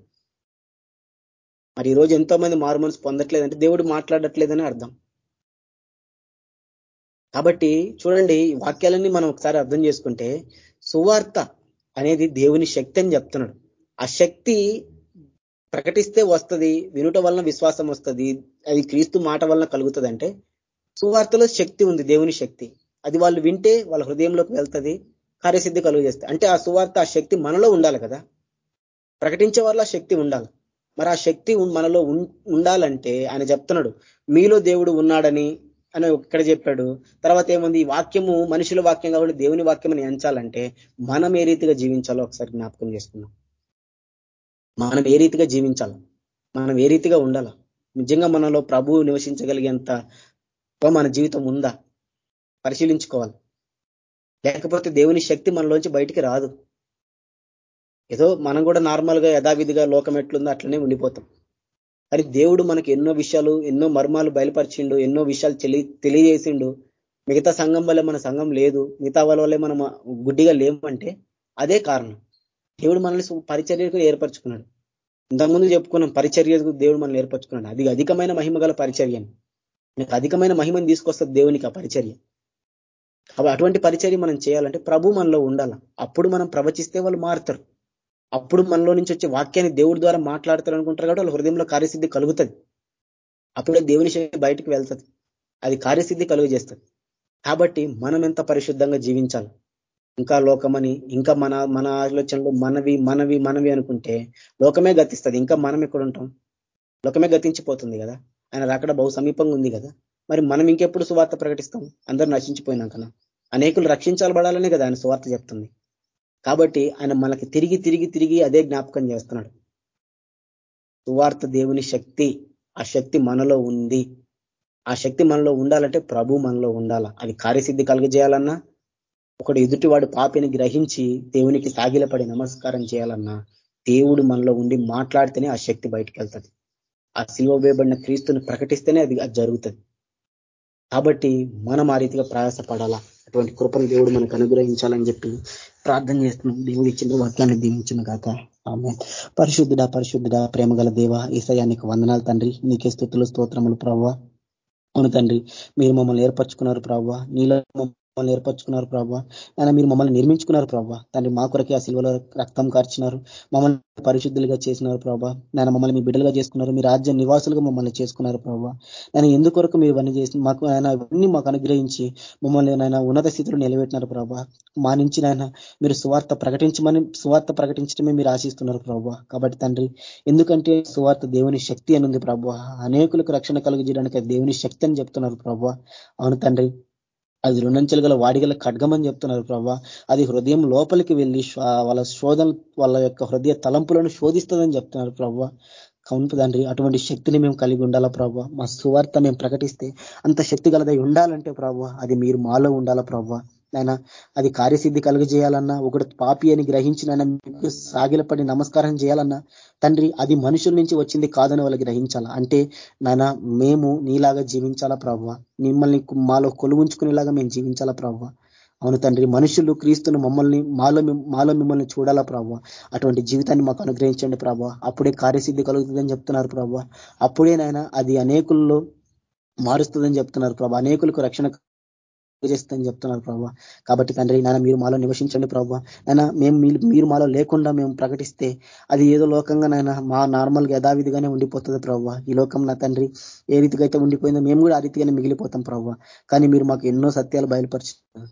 మరి ఈరోజు ఎంతో మంది మారు మనసు పొందట్లేదంటే దేవుడు మాట్లాడట్లేదని అర్థం. కాబట్టి చూడండి వాక్యాలన్నీ మనం ఒకసారి అర్థం చేసుకుంటే సువార్త అనేది దేవుని శక్తి అని చెప్తున్నాడు. ఆ శక్తి ప్రకటిస్తే వస్తుంది వినుట వలన విశ్వాసం వస్తుంది అది క్రీస్తు మాట వలన కలుగుతుందంటే సువార్తలో శక్తి ఉంది దేవుని శక్తి. అది వాళ్ళు వింటే వాళ్ళ హృదయంలోకి వెళ్తుంది కార్యసిద్ధి కలుగు చేస్తుంది అంటే ఆ సువార్త ఆ శక్తి మనలో ఉండాలి కదా. ప్రకటించే వాళ్ళ శక్తి ఉండాలి. మరి ఆ శక్తి మనలో ఉండాలంటే ఆయన చెప్తున్నాడు మీలో దేవుడు ఉన్నాడని అని ఇక్కడ చెప్పాడు. తర్వాత ఏముంది? వాక్యము మనుషుల వాక్యం కాబట్టి దేవుని వాక్యం ఎంచాలంటే మనం ఏ రీతిగా జీవించాలో ఒకసారి జ్ఞాపకం చేసుకున్నాం మనం ఏ రీతిగా జీవించాలి మనం ఏ రీతిగా ఉండాల నిజంగా మనలో ప్రభువు నివసించగలిగేంత మన జీవితం ఉందా? పరిశీలించుకోవాలి. లేకపోతే దేవుని శక్తి మనలోంచి బయటికి రాదు. ఏదో మనం కూడా నార్మల్గా యథావిధిగా లోకం ఎట్లుందో అట్లనే ఉండిపోతాం. మరి దేవుడు మనకి ఎన్నో విషయాలు ఎన్నో మర్మాలు బయలుపరిచిండు ఎన్నో విషయాలు తెలియజేసిండు. మిగతా సంఘం వల్లే మన సంఘం లేదు మిగతా వాళ్ళ వల్లే మనం గుడ్డిగా లేమంటే అదే కారణం. దేవుడు మనల్ని పరిచర్యకు ఏర్పరచుకున్నాడు. ఇంతకుముందు చెప్పుకున్నాం పరిచర్యకు దేవుడు మనల్ని ఏర్పరచుకున్నాడు. అది అధికమైన మహిమ గల పరిచర్యని నీకు అధికమైన మహిమను తీసుకొస్తుంది దేవునికి ఆ పరిచర్య. అటువంటి పరిచర్య మనం చేయాలంటే ప్రభు మనలో ఉండాల. అప్పుడు మనం ప్రవచిస్తే వాళ్ళు మారుతారు. అప్పుడు మనలో నుంచి వచ్చే వాక్యాన్ని దేవుడి ద్వారా మాట్లాడతారు అనుకుంటారు కాబట్టి వాళ్ళ హృదయంలో కార్యసిద్ధి కలుగుతుంది. అప్పుడే దేవుని శక్తి బయటికి వెళ్తుంది. అది కార్యసిద్ధి కలుగు చేస్తుంది కాబట్టి మనం ఎంత పరిశుద్ధంగా జీవించాలి? ఇంకా లోకమని ఇంకా మన మన ఆలోచనలు మనవి మనవి మనవి అనుకుంటే లోకమే గతిస్తుంది. ఇంకా మనం ఎక్కడ ఉంటాం? లోకమే గతించిపోతుంది కదా? ఆయన రాకడ బహు సమీపంగా ఉంది కదా? మరి మనం ఇంకెప్పుడు సువార్త ప్రకటిస్తాం? అందరూ నశించిపోయినాకనా అనేకులు రక్షించాలబడాలనే కదా ఆయన సువార్త చెప్తుంది. కాబట్టి ఆయన మనకి తిరిగి తిరిగి తిరిగి అదే జ్ఞాపకం చేస్తున్నాడు. సువార్త దేవుని శక్తి ఆ శక్తి మనలో ఉంది. ఆ శక్తి మనలో ఉండాలంటే ప్రభు మనలో ఉండాల. అది కార్యసిద్ధి కలుగజేయాలన్నా ఒకడు ఎదుటివాడు పాపిని గ్రహించి దేవునికి సాగిలపడి నమస్కారం చేయాలన్నా దేవుడు మనలో ఉండి మాట్లాడితేనే ఆ శక్తి బయటకు వెళ్తుంది ఆ సిల్వ వేయబడిన క్రీస్తుని ప్రకటిస్తేనే అది జరుగుతుంది. కాబట్టి మనం ఆ రీతిగా ప్రయాసపడాలా? అటువంటి కృపను దేవుడు మనకు అనుగ్రహించాలని చెప్పి ప్రార్థన చేస్తున్నాం. దేవుడు ఇచ్చిన వాక్యాన్ని దీవించిన కాక ఆమె పరిశుద్ధుడ పరిశుద్ధుడ ప్రేమగల దేవ ఈసయానికి వందనాలు తండ్రి. నీకే స్థుతులు స్తోత్రములు ప్రవ్వ. అవును తండ్రి మీరు మమ్మల్ని ఏర్పరచుకున్నారు ప్రవ్వ. నీలో మమ్మల్ని ఏర్పరచుకున్నారు ప్రభావ ఆయన మీరు మమ్మల్ని నిర్మించుకున్నారు ప్రభావ తండ్రి మా కొరకే ఆ శిల్వలో రక్తం కార్చినారు. మమ్మల్ని పరిశుద్ధులుగా చేసినారు ప్రభావ నేను మమ్మల్ని మీ బిడ్డలుగా చేసుకున్నారు. మీ రాజ్య నివాసులుగా మమ్మల్ని చేసుకున్నారు ప్రభావ నేను ఎందుకొరకు మీరు ఇవన్నీ చేసి మాకు ఆయన ఇవన్నీ మాకు అనుగ్రహించి మమ్మల్ని నాయన ఉన్నత స్థితిలో నిలబెట్టినారు ప్రభావ మా నుంచి నాయన మీరు సువార్త ప్రకటించమని సువార్త ప్రకటించడమే మీరు ఆశిస్తున్నారు ప్రభావ కాబట్టి తండ్రి ఎందుకంటే సువార్త దేవుని శక్తి అని ఉంది ప్రభావ అనేకులకు రక్షణ కలుగజేయడానికి దేవుని శక్తి అని చెప్తున్నారు ప్రభావ అవును తండ్రి. అది రెండంచెలు గల వాడిగల ఖడ్గమని చెప్తున్నారు ప్రభా. అది హృదయం లోపలికి వెళ్ళి వాళ్ళ శోధన వాళ్ళ యొక్క హృదయ తలంపులను శోధిస్తుందని చెప్తున్నారు ప్రభా. కౌన్పు తండ్రి అటువంటి శక్తిని మేము కలిగి ఉండాలా ప్రభావ మా సువార్త మేము ప్రకటిస్తే అంత శక్తి గలదై ఉండాలంటే ప్రభావ అది మీరు మాలో ఉండాలా ప్రభావ నాయన అది కార్యసిద్ధి కలుగజేయాలన్నా ఒకటి పాపి అని గ్రహించినైనా మీకు సాగిలపడి నమస్కారం చేయాలన్నా తండ్రి అది మనుషుల నుంచి వచ్చింది కాదని వాళ్ళు గ్రహించాలా? అంటే నాయన మేము నీలాగా జీవించాలా ప్రవ్వ? మిమ్మల్ని మాలో కొలువుంచుకునేలాగా మేము జీవించాలా ప్రవ్వ? అవును తండ్రి మనుషులు క్రీస్తును మమ్మల్ని మాలో మాలో మిమ్మల్ని చూడాలా ప్రభావ అటువంటి జీవితాన్ని మాకు అనుగ్రహించండి ప్రభావ అప్పుడే కార్యసిద్ధి కలుగుతుందని చెప్తున్నారు ప్రభావ అప్పుడే నాయన అది అనేకుల్లో మారుస్తుందని చెప్తున్నారు ప్రభా అనేకులకు రక్షణ చేస్తుందని చెప్తున్నారు ప్రభావ కాబట్టి తండ్రి నాయన మీరు మాలో నివసించండి ప్రభావ నాయన మేము మీరు మాలో లేకుండా మేము ప్రకటిస్తే అది ఏదో లోకంగా నాయన మా నార్మల్గా యథావిధిగానే ఉండిపోతుంది ప్రభావ ఈ లోకం నా తండ్రి ఏ రీతిగా అయితే ఉండిపోయిందో మేము కూడా ఆ రీతిగానే మిగిలిపోతాం ప్రభావ కానీ మీరు మాకు ఎన్నో సత్యాలు బయలుపరిచారు.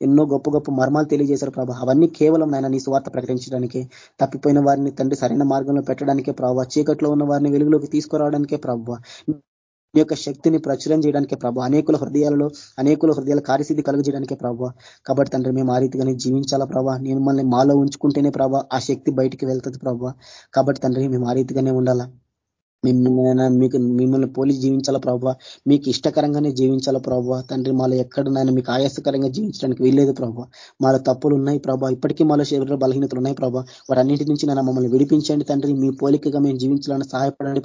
ఎన్నో గొప్ప గొప్ప మర్మాలు తెలియజేశారు ప్రభా. అవన్నీ కేవలం నాయన నీ స్వార్థ ప్రకటించడానికి తప్పిపోయిన వారిని తండ్రి సరైన మార్గంలో పెట్టడానికే ప్రభావ చీకట్లో ఉన్న వారిని వెలుగులోకి తీసుకురావడానికే ప్రభావ మీ యొక్క శక్తిని ప్రచురం చేయడానికి ప్రభావ అనేకుల హృదయాలలో అనేకుల హృదయాల కార్యసిద్ధి కలుగజేయడానికే ప్రభావ కాబట్టి తండ్రి మేము ఆ రీతిగానే జీవించాలా ప్రభావ నేను మనల్ని మాలో ఉంచుకుంటేనే ప్రభావ ఆ శక్తి బయటికి వెళ్తుంది ప్రభావ కాబట్టి తండ్రి మేము ఆ రీతిగానే ఉండాలా? మీకు మిమ్మల్ని పోలీసు జీవించాలా ప్రభావ మీకు ఇష్టకరంగానే జీవించాలా ప్రభావ తండ్రి మాలో ఎక్కడనైనా మీకు ఆయాసకరంగా జీవించడానికి వీల్లేదు ప్రభావ మాలో తప్పులు ఉన్నాయి ప్రభావ ఇప్పటికీ మాలో శరీర బలహీనతలు ఉన్నాయి ప్రభావ వాటన్నింటి నుంచి నన్ను మమ్మల్ని విడిపించండి తండ్రి. మీ పోలికగా మేము జీవించాలని సహాయపడండి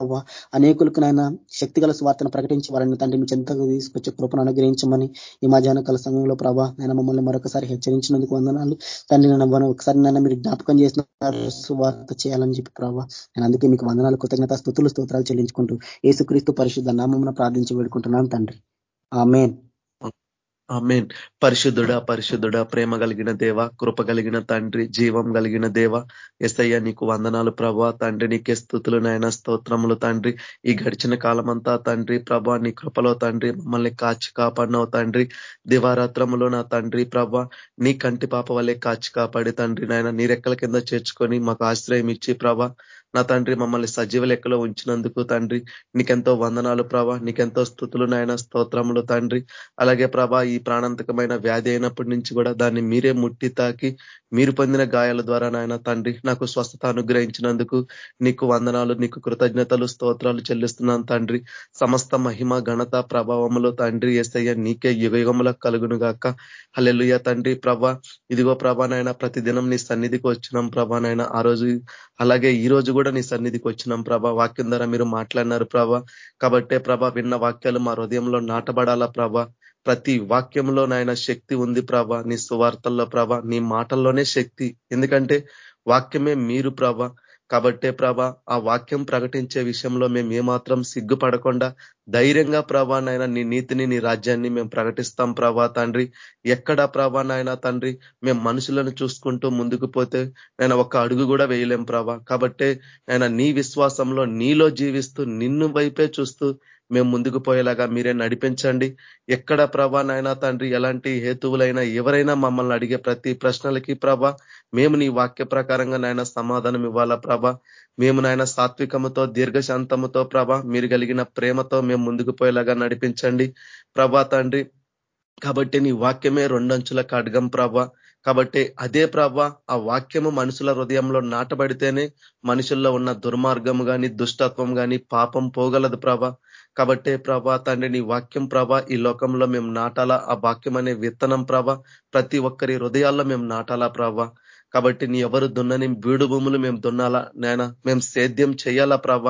ప్రభావ అనేకులకు నాయన శక్తిగల స్వార్థను ప్రకటించి వారిని తండ్రి మీ చెంతకు తీసుకొచ్చే కృపను అనుగ్రహించమని ఈ మధ్యాహ్నకాల సమయంలో ప్రభా నేను మమ్మల్ని మరొకసారి హెచ్చరించినందుకు వందనాలు. తండ్రి నన్ను ఒకసారి నన్ను మీరు జ్ఞాపకం చేసిన స్వార్థ చేయాలని చెప్పి ప్రభా నేను అందుకే మీకు వందనాలు కృతజ్ఞత స్థుతులు స్తోత్రాలు చెల్లించుకుంటూ ఏసుక్రీస్తు పరిశుద్ధ నామమున ప్రార్థించి వేడుకుంటున్నాను తండ్రి. ఆమెన్. ఆమెన్. పరిశుద్ధుడ పరిశుద్ధుడ ప్రేమ కలిగిన దేవ కృప కలిగిన తండ్రి జీవం కలిగిన దేవ ఎస్ఐయ నీకు వందనాలు ప్రభా తండ్రి నీకే స్థుతులు నాయన స్తోత్రములు తండ్రి. ఈ గడిచిన కాలమంతా తండ్రి ప్రభా నీ కృపలో తండ్రి మమ్మల్ని కాచి కాపాడినవు తండ్రి. దివారాత్రములో నా తండ్రి ప్రభా నీ కంటి పాప వల్లే కాచి కాపాడి తండ్రి నాయన నీ రెక్కల కింద చేర్చుకొని మాకు ఆశ్రయం ఇచ్చి ప్రభా నా తండ్రి మమ్మల్ని సజీవ లెక్కలో ఉంచినందుకు తండ్రి నీకెంతో వందనాలు ప్రభా నీకెంతో స్థుతులు నాయన స్తోత్రములు తండ్రి. అలాగే ప్రభా ఈ ప్రాణాంతకమైన వ్యాధి అయినప్పటి నుంచి కూడా దాన్ని మీరే ముట్టి తాకి మీరు పొందిన గాయాల ద్వారా నాయన తండ్రి నాకు స్వస్థత అనుగ్రహించినందుకు నీకు వందనాలు నీకు కృతజ్ఞతలు స్తోత్రాలు చెల్లిస్తున్నాను తండ్రి. సమస్త మహిమ ఘనత ప్రభావములో తండ్రి ఏసయ్య నీకే యుగయుగములకు కలుగును గాక హలెలుయ తండ్రి ప్రభా ఇదిగో ప్రభానైనా ప్రతిదినం నీ సన్నిధికి వచ్చినాం ప్రభానైనా ఆ రోజు అలాగే ఈ రోజు కూడా నీ సన్నిధికి వచ్చినాం ప్రభా. వాక్యం ద్వారా మీరు మాట్లాడినారు ప్రభా. కాబట్టే ప్రభా విన్న వాక్యాలు మా హృదయంలో నాటబడాలా ప్రభా. ప్రతి వాక్యంలో నాయన శక్తి ఉంది ప్రభ. నీ సువార్తల్లో ప్రభ నీ మాటల్లోనే శక్తి. ఎందుకంటే వాక్యమే మీరు ప్రభ. కాబట్టే ప్రభ ఆ వాక్యం ప్రకటించే విషయంలో మేము ఏమాత్రం సిగ్గుపడకుండా ధైర్యంగా ప్రభా నాయన నీ నీతిని నీ రాజ్యాన్ని మేము ప్రకటిస్తాం ప్రభా తండ్రి. ఎక్కడ ప్రభా నాయన తండ్రి మేము మనుషులను చూసుకుంటూ ముందుకు పోతే నేను ఒక్క అడుగు కూడా వేయలేం ప్రభా. కాబట్టే ఆయన నీ విశ్వాసంలో నీలో జీవిస్తూ నిన్ను వైపే చూస్తూ మేము ముందుకు పోయేలాగా మీరే నడిపించండి. ఎక్కడ ప్రభా నాయన తండ్రి ఎలాంటి హేతువులైనా ఎవరైనా మమ్మల్ని అడిగే ప్రతి ప్రశ్నలకి ప్రభ మేము నీ వాక్య ప్రకారంగా నాయన సమాధానం ఇవ్వాలా ప్రభ? మేము నాయన సాత్వికముతో దీర్ఘశాంతముతో ప్రభ మీరు కలిగిన ప్రేమతో మేము ముందుకు పోయేలాగా నడిపించండి. ప్రభా తండ్రి కాబట్టి నీ వాక్యమే రెండంచుల ఖడ్గం ప్రభ. కాబట్టి అదే ప్రభ ఆ వాక్యము మనుషుల హృదయంలో నాటబడితేనే మనుషుల్లో ఉన్న దుర్మార్గం కానీ దుష్టత్వం కానీ పాపం పోగలదు ప్రభ. కాబట్టే ప్రభా తండ్రి నీ వాక్యం ప్రభ ఈ లోకంలో మేము నాటాలా? ఆ వాక్యం అనే విత్తనం ప్రభ ప్రతి ఒక్కరి హృదయాల్లో మేము నాటాలా ప్రభ? కాబట్టి నీ ఎవరు దున్నని బీడు భూములు మేము దున్నాలా? నేన మేము సేద్యం చేయాలా ప్రభ?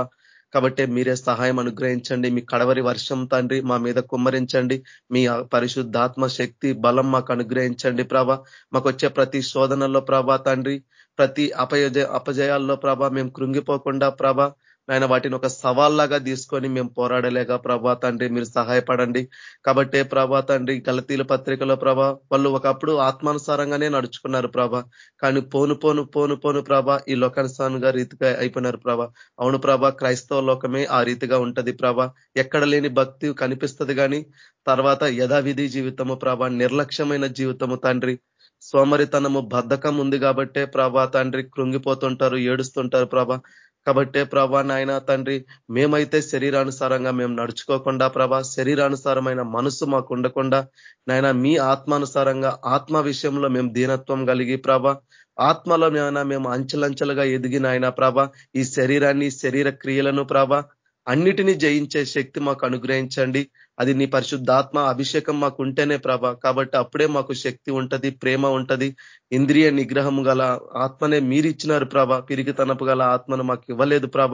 కాబట్టి మీరే సహాయం అనుగ్రహించండి. మీ కడవరి వర్షం తండ్రి మా మీద కుమ్మరించండి. మీ పరిశుద్ధాత్మ శక్తి బలం మాకు అనుగ్రహించండి ప్రభ. మాకు వచ్చే ప్రతి శోధనల్లో ప్రభా తండ్రి ప్రతి అపయజ అపజయాల్లో ప్రభ మేము కృంగిపోకుండా ప్రభ ఆయన వాటిని ఒక సవాల్లాగా తీసుకొని మేము పోరాడలేక ప్రభా తండ్రి మీరు సహాయపడండి. కాబట్టే ప్రభా తండ్రి గలతీల పత్రికలో ప్రభా వాళ్ళు ఒకప్పుడు ఆత్మానుసారంగానే నడుచుకున్నారు ప్రభా. కానీ పోను పోను పోను పోను ప్రభా ఈ లోకానుసారంగా రీతిగా అయిపోయినారు ప్రభా. అవును ప్రభా క్రైస్తవ లోకమే ఆ రీతిగా ఉంటది ప్రభా. ఎక్కడ లేని భక్తి కనిపిస్తుంది కానీ తర్వాత యథావిధి జీవితము ప్రభా నిర్లక్ష్యమైన జీవితము తండ్రి. సోమరితనము బద్ధకం ఉంది కాబట్టే ప్రభా తండ్రి కృంగిపోతుంటారు ఏడుస్తుంటారు ప్రభా. కాబట్టే ప్రభా నాయన తండ్రి మేమైతే శరీరానుసారంగా మేము నడుచుకోకుండా ప్రభా శరీరానుసారమైన మనసు మాకు ఉండకుండా నాయన మీ ఆత్మానుసారంగా ఆత్మ విషయంలో మేము దీనత్వం కలిగి ప్రభా ఆత్మలో మేము అంచెలంచెలుగా ఎదిగిన ఆయన ప్రభ ఈ శరీరాన్ని శరీర క్రియలను ప్రభ అన్నిటినీ జయించే శక్తి మాకు అనుగ్రహించండి. అది నీ పరిశుద్ధాత్మ అభిషేకం మాకు ఉంటేనే ప్రభ. కాబట్టి అప్పుడే మాకు శక్తి ఉంటది ప్రేమ ఉంటది. ఇంద్రియ నిగ్రహం గల ఆత్మనే మీరిచ్చినారు ప్రభ. పిరిగితనపు గల ఆత్మను మాకు ఇవ్వలేదు ప్రభ.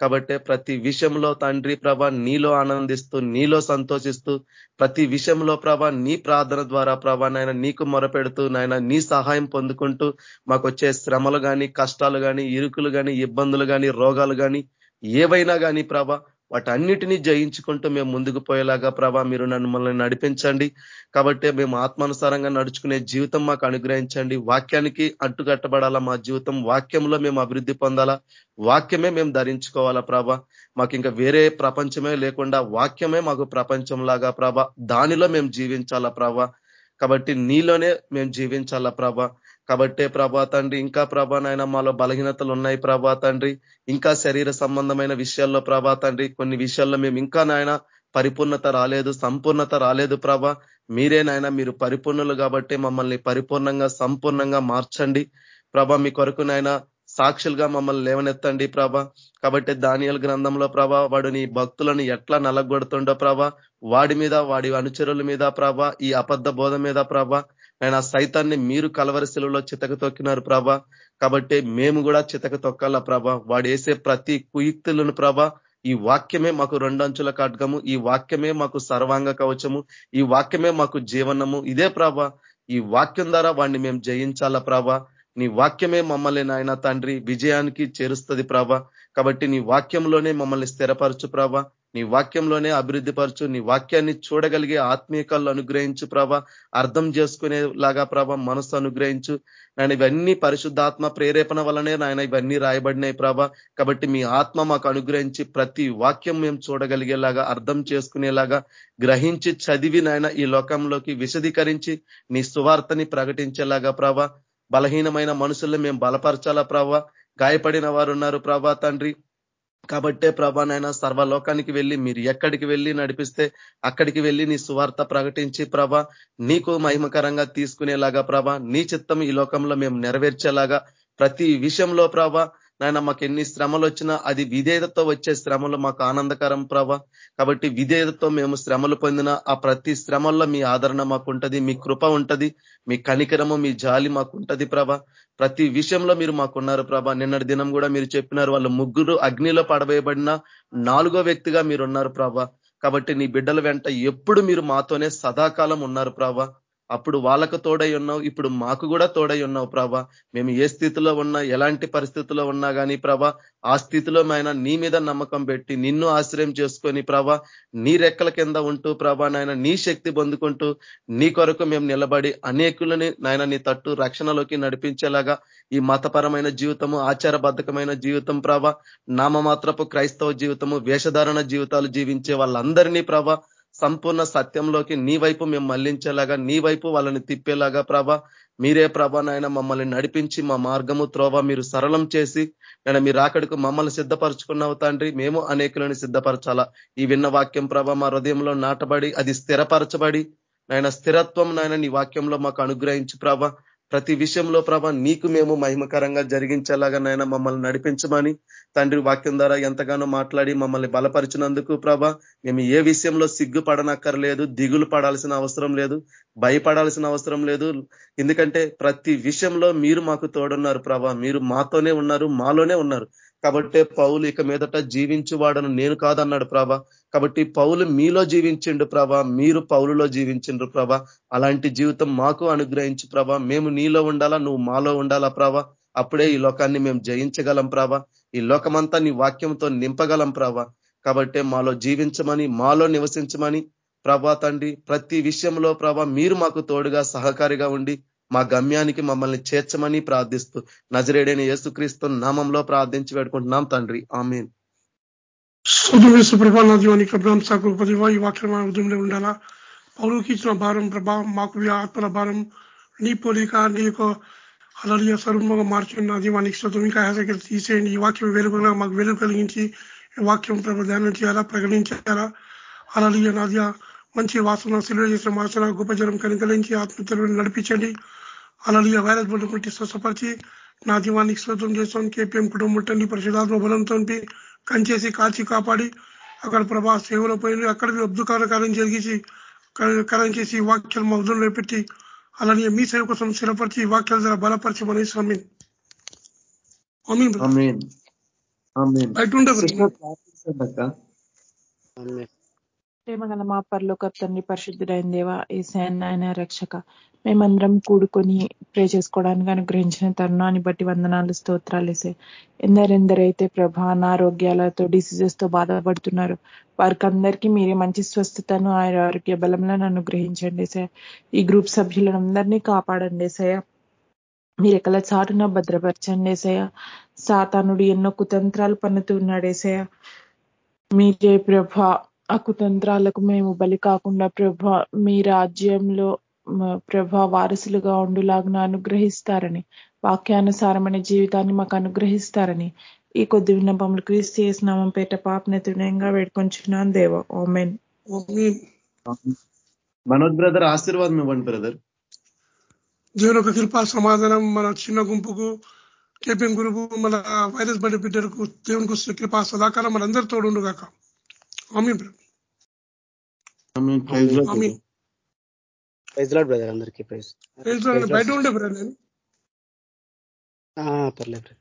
కాబట్టి ప్రతి విషయంలో తండ్రి ప్రభ నీలో ఆనందిస్తూ నీలో సంతోషిస్తూ ప్రతి విషయంలో ప్రభ నీ ప్రార్థన ద్వారా ప్రభ నాయన నీకు మొరపెడుతూ నాయన నీ సహాయం పొందుకుంటూ మాకు వచ్చే శ్రమలు కానీ కష్టాలు కానీ ఇరుకులు కానీ ఇబ్బందులు కానీ రోగాలు కానీ ఏవైనా కానీ ప్రభ వాటన్నిటినీ జయించుకుంటూ మేము ముందుకు పోయేలాగా ప్రభా మీరు నన్ను మనల్ని నడిపించండి. కాబట్టి మేము ఆత్మానుసారంగా నడుచుకునే జీవితం మాకు అనుగ్రహించండి. వాక్యానికి అట్టుకట్టబడాలా మా జీవితం? వాక్యంలో మేము అభివృద్ధి పొందాలా? వాక్యమే మేము ధరించుకోవాలా ప్రభ? మాకు ఇంకా వేరే ప్రపంచమే లేకుండా వాక్యమే మాకు ప్రపంచంలాగా ప్రభ దానిలో మేము జీవించాలా ప్రభ? కాబట్టి నీలోనే మేము జీవించాలా ప్రభ? కాబట్టే ప్రభా తండ్రి ఇంకా ప్రభా నాయన మాలో బలహీనతలు ఉన్నాయి ప్రభా తండ్రి. ఇంకా శరీర సంబంధమైన విషయాల్లో ప్రభా తండ్రి కొన్ని విషయాల్లో మేము ఇంకా నాయన పరిపూర్ణత రాలేదు సంపూర్ణత రాలేదు ప్రభ. మీరే నాయన మీరు పరిపూర్ణులు కాబట్టి మమ్మల్ని పరిపూర్ణంగా సంపూర్ణంగా మార్చండి. ప్రభా మీ కొరకు నాయన సాక్షులుగా మమ్మల్ని లేవనెత్తండి ప్రభ. కాబట్టి దానియల్ గ్రంథంలో ప్రభ వాడు నీ భక్తులను ఎట్లా నలగొడుతుండో ప్రభ. వాడి మీద వాడి అనుచరుల మీద ప్రభ ఈ అబద్ధ బోధ మీద ప్రభ. ఆయన సైతాన్ని మీరు కలవరి శిలువలో చితక తొక్కినారు ప్రభ. కాబట్టి మేము కూడా చితక తొక్కాల ప్రభ. వాడు వేసే ప్రతి కుయుక్తులను ప్రభ ఈ వాక్యమే మాకు రెండంచుల ఖడ్గము ఈ వాక్యమే మాకు సర్వాంగ కవచము ఈ వాక్యమే మాకు జీవనము. ఇదే ప్రభ ఈ వాక్యం ద్వారా వాడిని మేము జయించాలా ప్రభ. నీ వాక్యమే మమ్మల్ని నాయన తండ్రి విజయానికి చేరుస్తుంది ప్రభ. కాబట్టి నీ వాక్యంలోనే మమ్మల్ని స్థిరపరచు ప్రభా. నీ వాక్యంలోనే అభివృద్ధి పరచు నీ వాక్యాన్ని చూడగలిగే ఆత్మీయకాలను అనుగ్రహించు ప్రభ. అర్థం చేసుకునేలాగా ప్రభ మనస్సు అనుగ్రహించు. నేను ఇవన్నీ పరిశుద్ధాత్మ ప్రేరేపణ వలనే నాయన ఇవన్నీ రాయబడినాయి ప్రభ. కాబట్టి మీ ఆత్మ మాకు అనుగ్రహించి ప్రతి వాక్యం మేము చూడగలిగేలాగా అర్థం చేసుకునేలాగా గ్రహించి చదివి నాయన ఈ లోకంలోకి విశదీకరించి నీ సువార్తని ప్రకటించేలాగా ప్రభ. బలహీనమైన మనుషుల్ని మేము బలపరచాలా ప్రభ. గాయపడిన వారు ఉన్నారు ప్రభా తండ్రి. కాబట్టే ప్రభా సర్వలోకానికి వెళ్ళి మీరు ఎక్కడికి వెళ్ళి నడిపిస్తే అక్కడికి వెళ్ళి నీ సువార్త ప్రకటించి ప్రభ నీకు మహిమకరంగా తీసుకునేలాగా ప్రభ నీ చిత్తం ఈ లోకంలో మేము నెరవేర్చేలాగా ప్రతి విషయంలో ప్రభ నాయన మాకు ఎన్ని శ్రమలు వచ్చినా అది విధేయతతో వచ్చే శ్రమలు మాకు ఆనందకరం ప్రభ. కాబట్టి విధేయతతో మేము శ్రమలు పొందిన ఆ ప్రతి శ్రమల్లో మీ ఆదరణ మాకు ఉంటుంది మీ కృప ఉంటది మీ కనికరము మీ జాలి మాకు ఉంటుంది ప్రభ. ప్రతి విషయంలో మీరు మాకున్నారు ప్రభ. నిన్నటి దినం కూడా మీరు చెప్పినారు వాళ్ళు ముగ్గురు అగ్నిలో పడవేయబడిన నాలుగో వ్యక్తిగా మీరు ఉన్నారు ప్రభ. కాబట్టి నీ బిడ్డల వెంట ఎప్పుడు మీరు మాతోనే సదాకాలం ఉన్నారు ప్రభ. అప్పుడు వాళ్ళకు తోడై ఉన్నావు ఇప్పుడు మాకు కూడా తోడై ఉన్నావు ప్రభా. మేము ఏ స్థితిలో ఉన్నా ఎలాంటి పరిస్థితిలో ఉన్నా కానీ ప్రభా ఆ స్థితిలో ఆయన నీ మీద నమ్మకం పెట్టి నిన్ను ఆశ్రయం చేసుకొని ప్రభ నీ రెక్కల కింద ఉంటూ ప్రభ నాయన నీ శక్తి పొందుకుంటూ నీ కొరకు మేము నిలబడి అనేకులని నాయన నీ తట్టు రక్షణలోకి నడిపించేలాగా ఈ మతపరమైన జీవితము ఆచారబద్ధకమైన జీవితం ప్రభ నామమాత్రపు క్రైస్తవ జీవితము వేషధారణ జీవితాలు జీవించే వాళ్ళందరినీ ప్రభ సంపూర్ణ సత్యంలోకి నీ వైపు మేము మళ్ళించేలాగా నీ వైపు వాళ్ళని తిప్పేలాగా ప్రభ మీరే ప్రభ నాయన మమ్మల్ని నడిపించి మా మార్గము త్రోవ మీరు సరళం చేసి నేను మీరు అక్కడికి మమ్మల్ని సిద్ధపరచుకున్నావు తండ్రి. మేము అనేకులను సిద్ధపరచాలా. ఈ విన్న వాక్యం ప్రభ మా హృదయంలో నాటబడి అది స్థిరపరచబడి నాయన స్థిరత్వం నాయన నీ వాక్యంలో మాకు అనుగ్రహించి ప్రభ ప్రతి విషయంలో ప్రభ నీకు మేము మహిమకరంగా జరిగించేలాగా నాయన మమ్మల్ని నడిపించమని తండ్రి వాక్యం ద్వారా ఎంతగానో మాట్లాడి మమ్మల్ని బలపరిచినందుకు ప్రభ మేము ఏ విషయంలో సిగ్గుపడనక్కర్లేదు దిగులు పడాల్సిన అవసరం లేదు భయపడాల్సిన అవసరం లేదు. ఎందుకంటే ప్రతి విషయంలో మీరు మాకు తోడున్నారు ప్రభ మీరు మాతోనే ఉన్నారు మాలోనే ఉన్నారు. కాబట్టి పౌలు ఇక మీదట జీవించువాడను నేను కాదన్నాడు ప్రభ. కాబట్టి పౌలు మీలో జీవించిండు ప్రభ. మీరు పౌలులో జీవించిండ్రు ప్రభ. అలాంటి జీవితం మాకు అనుగ్రహించు ప్రభ. మేము నీలో ఉండాలా నువ్వు మాలో ఉండాలా ప్రభ. అప్పుడే ఈ లోకాన్ని మేము జయించగలం ప్రభ. ఈ లోకమంతా నీ వాక్యంతో నింపగలం ప్రభ. కాబట్టే మాలో జీవించమని మాలో నివసించమని ప్రభా తండ్రి ప్రతి విషయంలో ప్రభ మీరు మాకు తోడుగా సహకారిగా ఉండి మా గమ్యానికి మమ్మల్ని చేర్చమని ప్రార్థిస్తూ నజరేడైన యేసుక్రీస్తు నామంలో ప్రార్థించి పెట్టుకుంటున్నాం తండ్రి. ఆమె సుధువేశ ప్రభా నా జీవానికి ఈ వాక్యం ఉదయంలో ఉండాలా? పౌరుకి ఇచ్చిన భారం ప్రభా మాకు ఆత్మల భారం నీ పోలిక నీ యొక్క అలాగే స్వరూపంగా మార్చండి దీవానికి స్తోత్రం. ఇంకా హెసకి తీసేయండి. ఈ వాక్యం వెలుగుగా మాకు వెలుగు కలిగించి ఈ వాక్యం ప్రభు ధ్యానం చేయాలా ప్రకటించాలా అలాగే నాది మంచి వాసన సిలువ చేసిన వాసన గొప్ప జనం కనికరించి ఆత్మీయతలను నడిపించండి. అలాగే వైరస్ కొట్టి స్వస్థపరిచి నా దీవానికి స్తోత్రం చేస్తాం కేపీఎం కుటుంబం తండ్రి పరిశుధాత్మ బలంతో కంచేసి కాల్చి కాపాడి అక్కడ ప్రభా సేవలో పోయి అక్కడ అబ్దుకాల కార్యం జరిగించి కార్యం చేసి వాక్యాలు మా ఉదయంలో పెట్టి అలాగే మీ సేవ కోసం స్థిరపరిచి వాక్యాల ద్వారా బలపరిచి మన ఆమేన్ బయట ఉండే సిస్టర్ ప్రార్థించండి అక్క ఆమేన్. ప్రేమగల మా పరలోక తండ్రి పరిశుద్ధుడైన దేవ ఈ ఆయన రక్షక. మేమందరం కూడుకొని ప్రే చేసుకోవడానికి అనుగ్రహించిన తరుణాన్ని బట్టి వందనాలు స్తోత్రాలు వేసే ఎందరెందరైతే ప్రభ అనారోగ్యాలతో డిసీజెస్తో బాధపడుతున్నారు వారికి అందరికీ మీరే మంచి స్వస్థతను ఆయన ఆరోగ్య బలములను అనుగ్రహించండి సార్ ఈ గ్రూప్ సభ్యులందరినీ కాపాడండి సార్ మీరు ఎక్కడ చాటున భద్రపరచండి ఏసయ్య. సాతానుడు ఎన్నో కుతంత్రాలు పన్నుతూ ఉన్నాడు ఏసయ్య. మీరే ప్రభ ఆ కుతంత్రాలకు మేము బలి కాకుండా ప్రభ మీ రాజ్యంలో ప్రభ వారసులుగా ఉండులాగున అనుగ్రహిస్తారని వాక్యానుసారమైన జీవితాన్ని మాకు అనుగ్రహిస్తారని ఈ కొద్ది విన్నపములు క్రీస్తు చేసినామం పేట పాపని తృణయంగా వేడుకొంచున్నాను దేవ. ఓమెన్ మనోజ్ బ్రదర్ ఆశీర్వాదం ఇవ్వండి బ్రదర్. దేవుని యొక్క కృపా సమాధానం మన చిన్న గుంపుకు కేపీఎం గురుకు మన వైరస్ బడి బిడ్డలకు దేవునికి వస్తున్న కృపా సదాకాలం మనందరి తోడు బ్రదర్. ప్రైజ్ లార్డ్ బ్రదర్ అందరికీ ప్రైజ్ బయట ఉండే బ్రదర్ నేను పర్లేదు